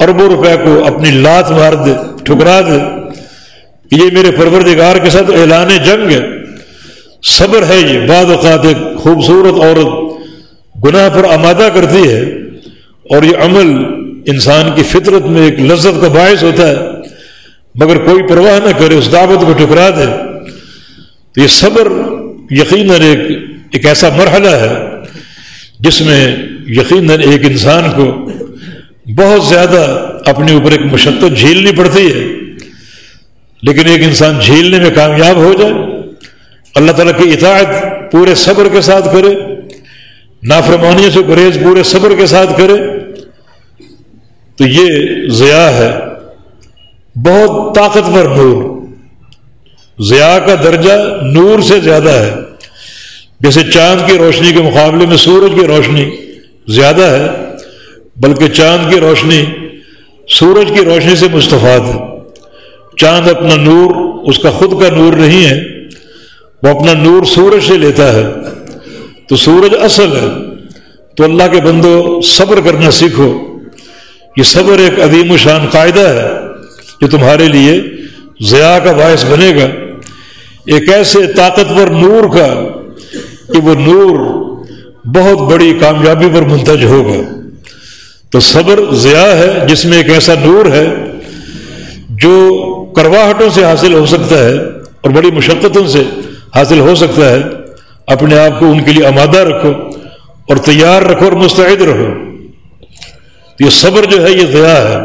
اربوں روپے کو اپنی لات مار دے، ٹھکرا دے۔ یہ میرے پروردگار کے ساتھ اعلان جنگ ہے۔ صبر ہے یہ۔ بعض اوقات ایک خوبصورت عورت گناہ پر آمادہ کرتی ہے اور یہ عمل انسان کی فطرت میں ایک لذت کا باعث ہوتا ہے۔ مگر کوئی پرواہ نہ کرے، اس دعوت کو ٹکرا دے۔ تو یہ صبر یقیناً ایک ایک ایسا مرحلہ ہے جس میں یقیناً ایک انسان کو بہت زیادہ اپنے اوپر ایک مشقت جھیلنی پڑتی ہے۔ لیکن ایک انسان جھیلنے میں کامیاب ہو جائے، اللہ تعالیٰ کی اطاعت پورے صبر کے ساتھ کرے نافرمانی سے گریز پورے صبر کے ساتھ کرے، تو یہ ضیاء ہے۔ بہت طاقتور نور۔ ضیاء کا درجہ نور سے زیادہ ہے۔ جیسے چاند کی روشنی کے مقابلے میں سورج کی روشنی زیادہ ہے، بلکہ چاند کی روشنی سورج کی روشنی سے مستفاد ہے۔ چاند اپنا نور، اس کا خود کا نور نہیں ہے، وہ اپنا نور سورج سے لیتا ہے۔ تو سورج اصل ہے۔ تو اللہ کے بندو، صبر کرنا سیکھو۔ یہ صبر ایک عظیم و شان قاعدہ ہے جو تمہارے لیے ضیاء کا باعث بنے گا۔ ایک ایسے طاقتور نور کا کہ وہ نور بہت بڑی کامیابی پر منتج ہوگا۔ تو صبر ضیاء ہے، جس میں ایک ایسا نور ہے جو کرواہٹوں سے حاصل ہو سکتا ہے اور بڑی مشقتوں سے حاصل ہو سکتا ہے۔ اپنے آپ کو ان کے لیے آمادہ رکھو اور تیار رکھو اور مستعد رہو۔ یہ صبر جو ہے، یہ ضیاء ہے۔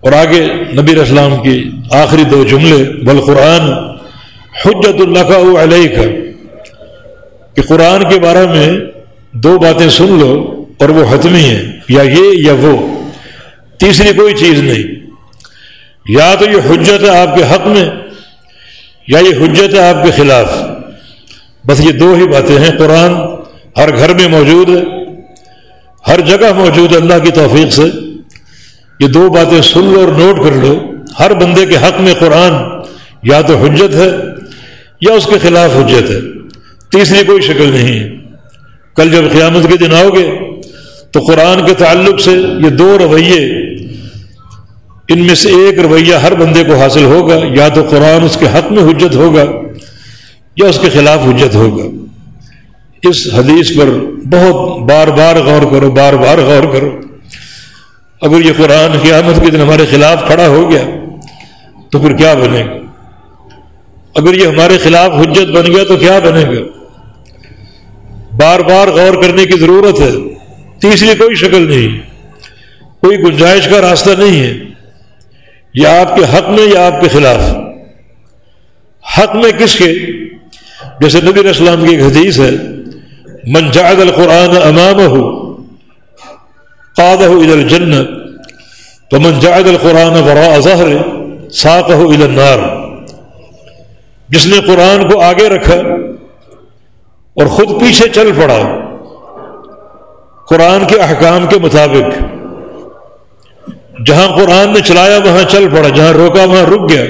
اور آگے نبی اسلام کی آخری دو جملے، بل قرآن حجت اللہ کا علیہ کا کہ قرآن کے بارے میں دو باتیں سن لو اور وہ حتمی ہیں، یا یہ یا وہ۔ تیسری کوئی چیز نہیں۔ یا تو یہ حجت ہے آپ کے حق میں، یا یہ حجت ہے آپ کے خلاف۔ بس یہ دو ہی باتیں ہیں۔ قرآن ہر گھر میں موجود ہے، ہر جگہ موجود ہے۔ اللہ کی توفیق سے یہ دو باتیں سن لو اور نوٹ کر لو۔ ہر بندے کے حق میں قرآن یا تو حجت ہے یا اس کے خلاف حجت ہے؟ تیسری کوئی شکل نہیں ہے۔ کل جب قیامت کے دن آؤ گے، تو قرآن کے تعلق سے یہ دو رویے، ان میں سے ایک رویہ ہر بندے کو حاصل ہوگا، یا تو قرآن اس کے حق میں حجت ہوگا، یا اس کے خلاف حجت ہوگا۔ اس حدیث پر بہت بار بار غور کرو، بار بار غور کرو۔ اگر یہ قرآن قیامت کے دن ہمارے خلاف کھڑا ہو گیا، تو پھر کیا بنے؟ گا اگر یہ ہمارے خلاف حجت بن گیا تو کیا بنے گا؟ بار بار غور کرنے کی ضرورت ہے۔ تیسری کوئی شکل نہیں۔ کوئی گنجائش کا راستہ نہیں ہے۔ یا آپ کے حق میں یا آپ کے خلاف؟ حق میں کس کے؟ جیسے نبی اسلام کی ایک حدیث ہے، من القرآن امام ہو قاد ہو ادھر جنت تو من القرآن ورا ظہر ساق ہو ادھر نار جس نے قرآن کو آگے رکھا اور خود پیچھے چل پڑا، قرآن کے احکام کے مطابق، جہاں قرآن نے چلایا وہاں چل پڑا، جہاں روکا وہاں رک گیا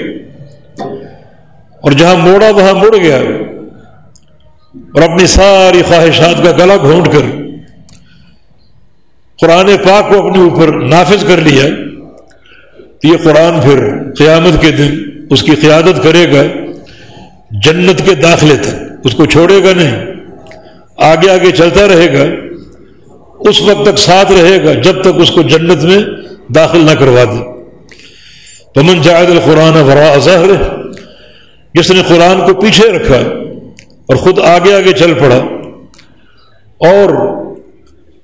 اور جہاں موڑا وہاں مڑ گیا اور اپنی ساری خواہشات کا گلا گھونٹ کر قرآن پاک کو اپنے اوپر نافذ کر لیا تو یہ قرآن پھر قیامت کے دن اس کی قیادت کرے گا۔ جنت کے داخلے تک اس کو چھوڑے گا نہیں۔ آگے آگے چلتا رہے گا۔ اس وقت تک ساتھ رہے گا۔ جب تک اس کو جنت میں داخل نہ کروا دے۔ پمن جائد القرآن ورا ظاہر جس نے قرآن کو پیچھے رکھا اور خود آگے آگے چل پڑا اور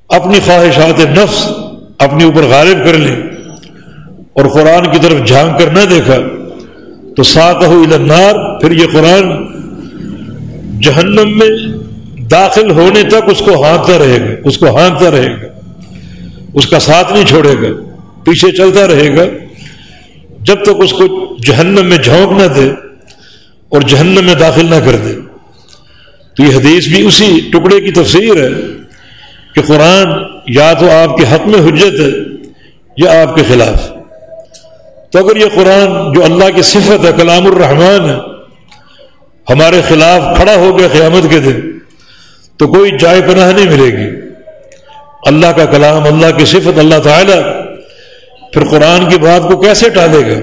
اپنی خواہشات نفس اپنے اوپر غالب کر لی اور قرآن کی طرف جھانک کر نہ دیکھا۔ تو سات ہو النار، پھر یہ قرآن جہنم میں داخل ہونے تک اس کو ہانکتا رہے گا، اس کو ہانکتا رہے گا، اس کا ساتھ نہیں چھوڑے گا، پیچھے چلتا رہے گا۔ جب تک اس کو جہنم میں جھونک نہ دے اور جہنم میں داخل نہ کر دے۔ تو یہ حدیث بھی اسی ٹکڑے کی تفسیر ہے کہ قرآن یا تو آپ کے حق میں حجت ہے یا آپ کے خلاف۔ تو اگر یہ قرآن جو اللہ کی صفت ہے، کلام الرحمان ہے، ہمارے خلاف کھڑا ہو گیا قیامت کے دن، تو کوئی جائے پناہ نہیں ملے گی۔ اللہ کا کلام، اللہ کی صفت، اللہ تعالی پھر قرآن کی بات کو کیسے ٹالے گا؟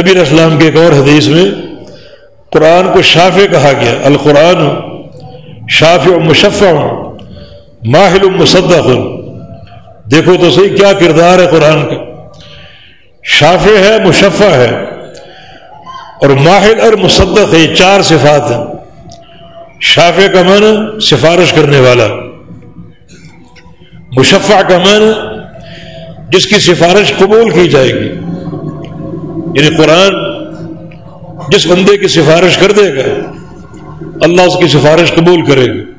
نبی اسلام کے ایک اور حدیث میں قرآن کو شاف کہا گیا۔ القرآن شاف و مشفع ماہل مصدق۔ دیکھو تو صحیح کیا کردار ہے قرآن کا۔ شافع ہے، مشفع ہے۔ اور ماہر اور مصدق ہے چار صفات ہیں۔ شافع کا معنی سفارش کرنے والا۔ مشفع کا معنی جس کی سفارش قبول کی جائے گی۔ یعنی قرآن جس بندے کی سفارش کر دے گا، اللہ اس کی سفارش قبول کرے گا۔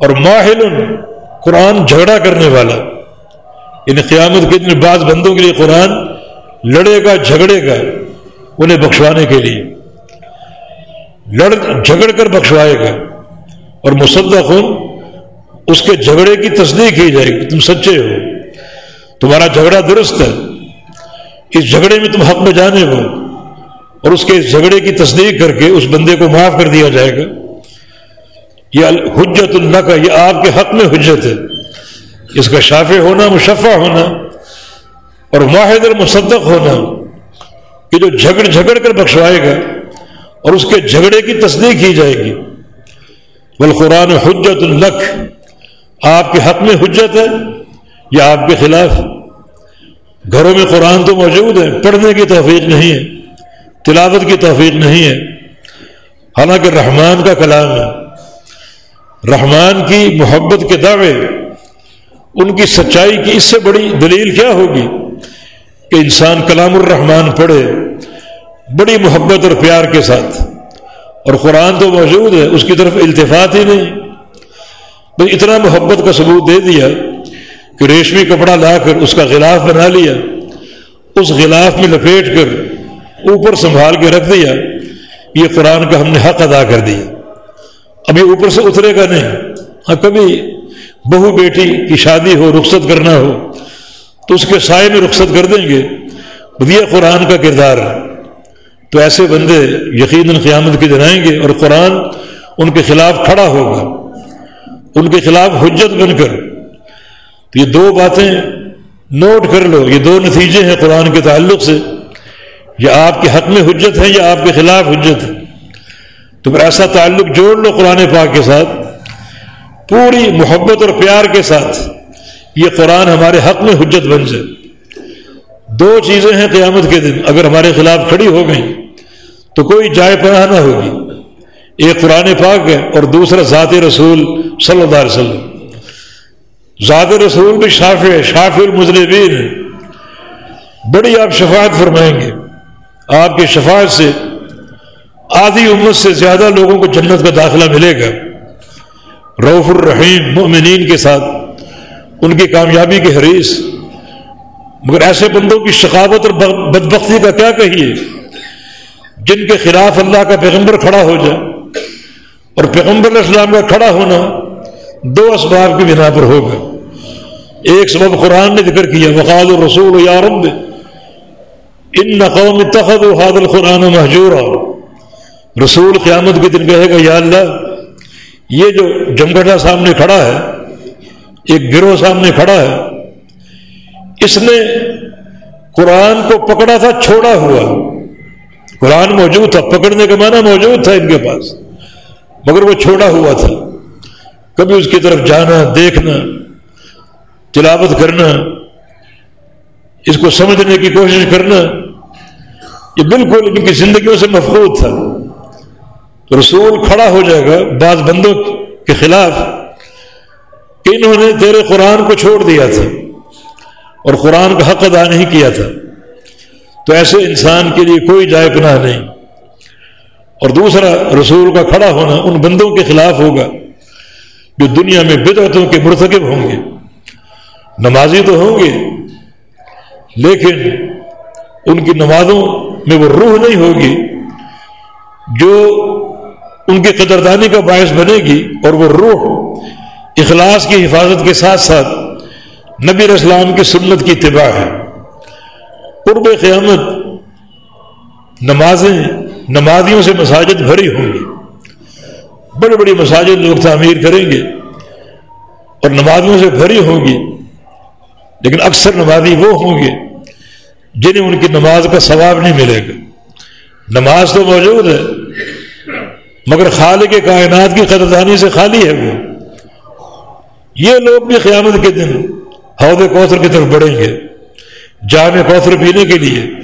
اور ماہل قرآن جھگڑا کرنے والا۔ یعنی قیامت کے دن بعض بندوں کے لیے قرآن لڑے گا، جھگڑے گا، انہیں بخشوانے کے لیے۔ لڑ، جھگڑ کر بخشوائے گا۔ اور مصدق ہو اس کے جھگڑے کی تصدیق کی جائے گی تم سچے ہو۔ تمہارا جھگڑا درست ہے۔ اس جھگڑے میں تم حق میں جانے ہو۔ اور اس کے جھگڑے کی تصدیق کر کے اس بندے کو معاف کر دیا جائے گا۔ یہ حجت اللہ کا یہ آپ کے حق میں حجت ہے۔ اس کا شافع ہونا، مشفع ہونا اور واحد المصدق ہونا کہ جو جھگڑ جھگڑ کر بخشوائے گا اور اس کے جھگڑے کی تصدیق کی جائے گی۔ بالقرآن حجت الخ آپ کے حق میں حجت ہے یا آپ کے خلاف؟ گھروں میں قرآن تو موجود ہے، پڑھنے کی توفیق نہیں ہے، تلاوت کی توفیق نہیں ہے۔ حالانکہ رحمان کا کلام ہے۔ رحمان کی محبت کے دعوے ان کی سچائی کی اس سے بڑی دلیل کیا ہوگی کہ انسان کلام الرحمان پڑھے بڑی محبت اور پیار کے ساتھ اور قرآن تو موجود ہے، اس کی طرف التفات ہی نہیں۔ بھائی اتنا محبت کا ثبوت دے دیا کہ ریشمی کپڑا لا کر اس کا غلاف بنا لیا، اس غلاف میں لپیٹ کر اوپر سنبھال کے رکھ دیا، یہ قرآن کا ہم نے حق ادا کر دیا۔ ابھی اوپر سے اترے گا نہیں ہاں کبھی بہو بیٹی کی شادی ہو، رخصت کرنا ہو، تو اس کے سائے میں رخصت کر دیں گے۔ یہ قرآن کا کردار ہے۔ تو ایسے بندے یقیناً قیامت کے جنائیں گے اور قرآن ان کے خلاف کھڑا ہوگا۔ ان کے خلاف حجت بن کر۔ تو یہ دو باتیں نوٹ کر لو۔ یہ دو نتیجے ہیں قرآن کے تعلق سے۔ یا آپ کے حق میں حجت ہے یا آپ کے خلاف حجت۔ ہے تو پھر ایسا تعلق جوڑ لو قرآن پاک کے ساتھ۔ پوری محبت اور پیار کے ساتھ یہ قرآن ہمارے حق میں حجت بن جائے۔ دو چیزیں ہیں قیامت کے دن، اگر ہمارے خلاف کھڑی ہو گئیں تو کوئی جائے پناہ نہ ہوگی۔ ایک قرآن پاک ہے اور دوسرا ذات رسول صلی اللہ علیہ وسلم۔ ذات رسول بھی شاف شاف المجربین بڑی آپ شفاعت فرمائیں گے۔ آپ کی شفاعت سے آدھی امت سے زیادہ لوگوں کو جنت کا داخلہ ملے گا۔ روف الرحیم، مؤمنین کے ساتھ، ان کی کامیابی کے حریث مگر ایسے بندوں کی شقاوت اور بدبختی کا کیا کہیے؟ جن کے خلاف اللہ کا پیغمبر کھڑا ہو جائے اور پیغمبر اسلام کا کھڑا ہونا دو اسباب کی بنا پر ہوگا۔ ایک سبب قرآن نے ذکر کیا، وقال الرسول، یا رب، ان نقوم تخد و حاد القرآن محجور رسول قیامت کے دن کہے گا، یا اللہ یہ جو جمگٹا سامنے کھڑا ہے، ایک گروہ سامنے کھڑا ہے، اس نے قرآن کو پکڑا تھا، چھوڑا ہوا۔ قرآن موجود تھا، پکڑنے کا معنی موجود تھا ان کے پاس، مگر وہ چھوڑا ہوا تھا۔ کبھی اس کی طرف جانا، دیکھنا، تلاوت کرنا، اس کو سمجھنے کی کوشش کرنا، یہ بالکل ان کی زندگیوں سے مفقود تھا۔ رسول کھڑا ہو جائے گا بعض بندوں کے خلاف کہ انہوں نے تیرے قرآن کو چھوڑ دیا تھا اور قرآن کا حق ادا نہیں کیا تھا۔ تو ایسے انسان کے لیے کوئی جائے پناہ نہیں۔ اور دوسرا، رسول کا کھڑا ہونا ان بندوں کے خلاف ہوگا جو دنیا میں بدعتوں کے مرتکب ہوں گے۔ نمازی تو ہوں گے، لیکن ان کی نمازوں میں وہ روح نہیں ہوگی جو ان کی قدردانی کا باعث بنے گی اور وہ روح اخلاص کی حفاظت کے ساتھ ساتھ نبی اسلام کی سنت کی اتباع ہے۔ قرب قیامت نمازیں، نمازیوں سے مساجد بھری ہوں گی۔ بڑی بڑی مساجد لوگ تعمیر کریں گے اور نمازیوں سے بھری ہوں گی۔ لیکن اکثر نمازی وہ ہوں گے جنہیں ان کی نماز کا ثواب نہیں ملے گا۔ نماز تو موجود ہے۔ مگر خال کے کائنات کی قدردانی سے خالی ہے وہ۔ یہ لوگ بھی قیامت کے دن حوض کوثر کی طرف بڑھیں گے، جامع کوثر پینے کے لیے۔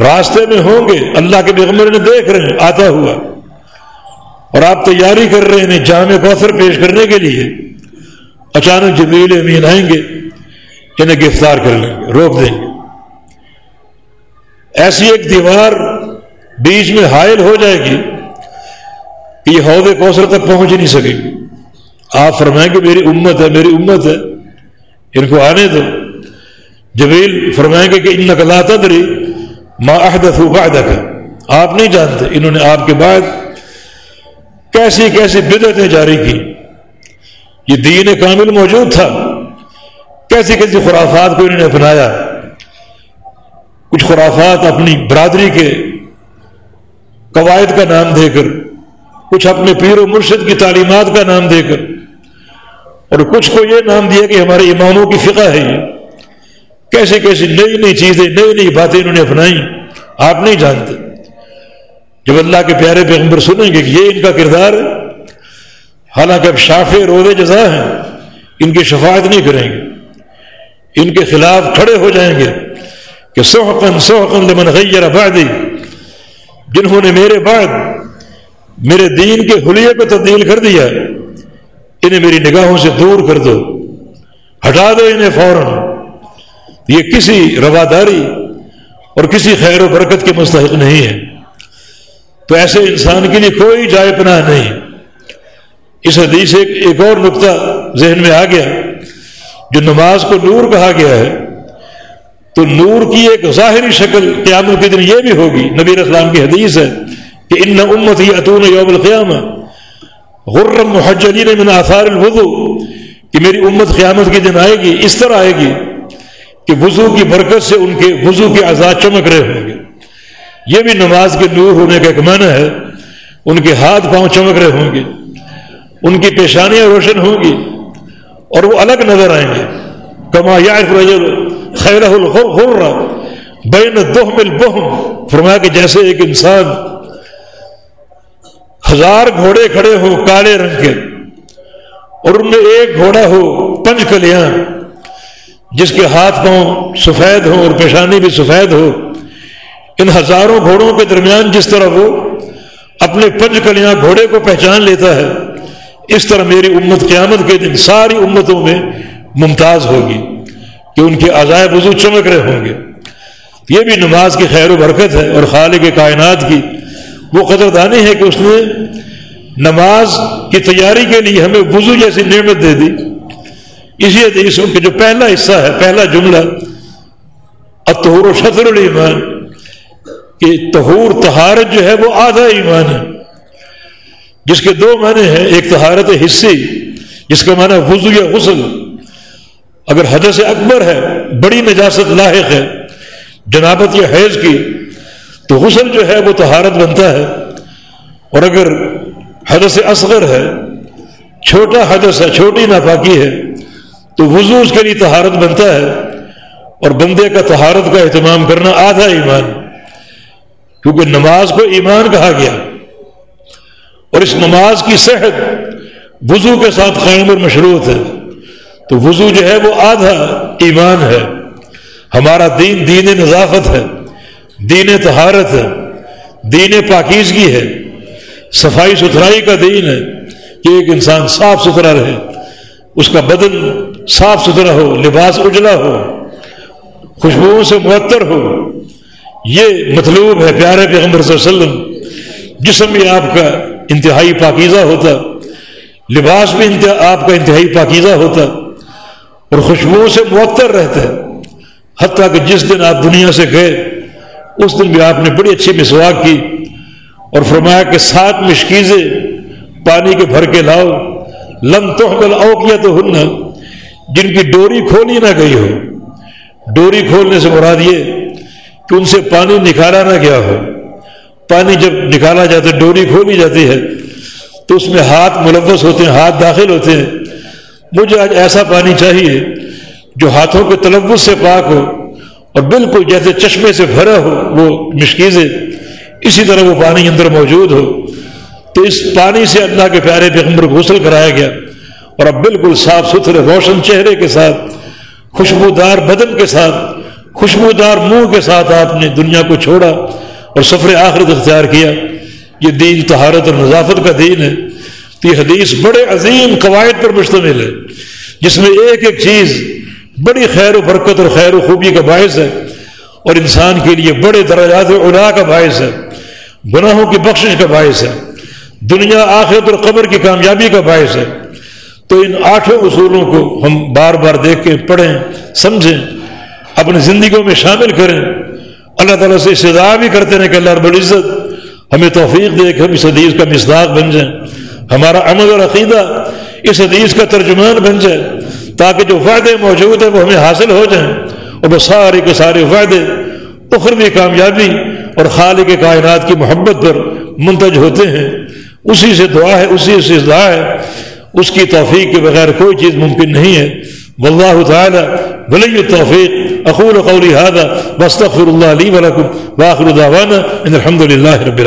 راستے میں ہوں گے، اللہ کے پیغمبر نے دیکھ رہے ہیں، آتا ہوا۔ اور آپ تیاری کر رہے ہیں جامع کوثر پیش کرنے کے لیے۔ اچانک جبریل امین آئیں گے، انہیں گرفتار کر لیں گے، روک دیں گے۔ ایسی ایک دیوار بیچ میں حائل ہو جائے گی کہ یہ عہدے کوثر تک پہنچ نہیں سکے گی آپ فرمائیں کہ میری امت ہے میری امت ہے ان کو آنے دو جبیل فرمائیں گے کہ ان نقلا تدری ماں احدت بعدک آپ نہیں جانتے انہوں نے آپ کے بعد کیسی کیسی بدعتیں جاری کی یہ دین کامل موجود تھا کیسی کیسی خرافات کو انہوں نے اپنایا کچھ خرافات اپنی برادری کے قواعد کا نام دے کر کچھ اپنے پیر و مرشد کی تعلیمات کا نام دے کر۔ اور کچھ کو یہ نام دیا کہ ہمارے اماموں کی فقہ ہے یہ۔ کیسی کیسی نئی نئی چیزیں، نئی نئی باتیں انہوں نے اپنائی، آپ نہیں جانتے۔ جب اللہ کے پیارے پیغمبر سنیں گے کہ یہ ان کا کردار ہے، حالانکہ اب شاف روز جزا ہیں، ان کی شفاعت نہیں کریں گے۔ ان کے خلاف کھڑے ہو جائیں گے کہ سوحقن سوحقن لمن غیر بعدی، جنہوں نے میرے بعد میرے دین کے حلیے کو تبدیل کر دیا انہیں میری نگاہوں سے دور کر دو۔ ہٹا دو انہیں فوراً۔ یہ کسی رواداری اور کسی خیر و برکت کے مستحق نہیں ہے۔ تو ایسے انسان کے لیے کوئی جائے پناہ نہیں۔ اس حدیث ایک ایک اور نقطہ ذہن میں آ گیا۔ جو نماز کو نور کہا گیا ہے، تو نور کی ایک ظاہری شکل قیامت کے دن یہ بھی ہوگی۔ نبی اسلام کی حدیث ہے۔ کہ ان امت ہی اتون یوم القیام غرم محجلین من آثار الوضو، کہ میری امت قیامت کے دن آئے گی، اس طرح آئے گی کہ وضو کی برکت سے ان کے وضو کے آزاد چمک رہے ہوں گے۔ یہ بھی نماز کے نور ہونے کا ایک معنی ہے، ان کے ہاتھ پاؤں چمک رہے ہوں گے، ان کی پیشانیاں روشن ہوں گی اور وہ الگ نظر آئیں گے۔ کما رجل خیر الخر بین دہم البہم، فرمایا کہ جیسے ایک انسان ہزار گھوڑے کھڑے ہوں، کالے رنگ کے۔ اور ان میں ایک گھوڑا ہو، پنج کلیاں۔ جس کے ہاتھ پاؤں سفید ہوں اور پیشانی بھی سفید ہو۔ ان ہزاروں گھوڑوں کے درمیان جس طرح وہ اپنے پنج کلیاں گھوڑے کو پہچان لیتا ہے، اس طرح میری امت قیامت کے دن ساری امتوں میں ممتاز ہوگی کہ ان کے عزائے وضو چمک رہے ہوں گے۔ یہ بھی نماز کی خیر و برکت ہے اور خالق کائنات کی وہ قدردانی ہے کہ اس نے نماز کی تیاری کے لیے ہمیں وضو جیسی نعمت دے دی۔ اسی حدیث کے جو پہلا حصہ ہے، پہلا جملہ اتہور و شطر المان کہ تہور تہارت جو ہے وہ آدھا ایمان ہے۔ جس کے دو معنی ہیں، ایک تہارت حصے جس کا معنی وضو یا غسل۔ اگر حدث اکبر ہے، بڑی نجاست لاحق ہے، جنابت یا حیض کی تو غسل جو ہے وہ تہارت بنتا ہے اور اگر حدث اصغر ہے، چھوٹا حدث ہے، چھوٹی ناپاکی ہے، تو وضو اس کے لیے تہارت بنتا ہے اور بندے کا تہارت کا اہتمام کرنا آدھا ایمان، کیونکہ نماز کو ایمان کہا گیا۔ اور اس نماز کی صحت وضو کے ساتھ قائم اور مشروط ہے۔ تو وضو جو ہے وہ آدھا ایمان ہے۔ ہمارا دین دین نظافت ہے۔ دین تہارت ہے، دین پاکیزگی ہے۔ صفائی ستھرائی کا دین ہے کہ ایک انسان صاف ستھرا رہے، اس کا بدن صاف ستھرا ہو، لباس اجلا ہو خوشبوؤں سے معطر ہو۔ یہ مطلوب ہے پیارے پیغمبر صلی اللہ علیہ وسلم، جسم بھی آپ کا انتہائی پاکیزہ ہوتا، لباس بھی آپ کا انتہائی پاکیزہ ہوتا اور خوشبوؤں سے معطر رہتا حتیٰ کہ جس دن آپ دنیا سے گئے اس دن بھی آپ نے بڑی اچھی مسواک کی اور فرمایا کہ سات مشکیزیں پانی کے بھر کے لاؤ۔ لم تو او کیا تو ہن جن کی ڈوری کھولی نہ گئی ہو۔ ڈوری کھولنے سے مراد یہ کہ ان سے پانی نکالا نہ گیا ہو۔ پانی جب نکالا جاتا ہے، ڈوری کھولی جاتی ہے، تو اس میں ہاتھ ملوث ہوتے ہیں، ہاتھ داخل ہوتے ہیں۔ مجھے آج ایسا پانی چاہیے جو ہاتھوں کے تلوث سے پاک ہو۔ اور بالکل جیسے چشمے سے بھرا ہو وہ مشکیزیں، اسی طرح وہ پانی اندر موجود ہو۔ تو اس پانی سے اللہ کے پیارے پیغمبر غسل کرایا گیا۔ اور اب بالکل صاف ستھرے، روشن چہرے کے ساتھ، خوشبودار بدن کے ساتھ، خوشبودار منہ کے ساتھ آپ نے دنیا کو چھوڑا اور سفر آخرت اختیار کیا۔ یہ دین تہارت اور نظافت کا دین ہے۔ تو یہ حدیث بڑے عظیم قواعد پر مشتمل ہے۔ جس میں ایک ایک چیز بڑی خیر و برکت اور خیر و خوبی کا باعث ہے اور انسان کے لیے بڑے درجات علا کا باعث ہے، گناہوں کی بخشش کا باعث ہے، دنیا، آخرت اور قبر کی کامیابی کا باعث ہے۔ تو ان آٹھوں اصولوں کو ہم بار بار دیکھ کے پڑھیں، سمجھیں، اپنی زندگیوں میں شامل کریں۔ اللہ تعالیٰ سے استدا بھی کرتے رہیں کہ اللہ رب العزت ہمیں توفیق دے کہ ہم اس حدیث کا مزداق بن جائیں۔ ہمارا عمل اور عقیدہ اس حدیث کا ترجمان بن جائے تاکہ جو فائدے موجود ہیں وہ ہمیں حاصل ہو جائیں اور وہ سارے کے سارے فائدے اخروی کامیابی اور خالق کائنات کی محبت پر منتج ہوتے ہیں۔ اسی سے دعا ہے، اسی سے دعا ہے۔ اس کی توفیق کے بغیر کوئی چیز ممکن نہیں ہے۔ واللہ تعالی ولی التوفیق۔ اقول قولی هذا واستغفر الله لي ولكم واخر دعوانا ان الحمد لله رب العالمين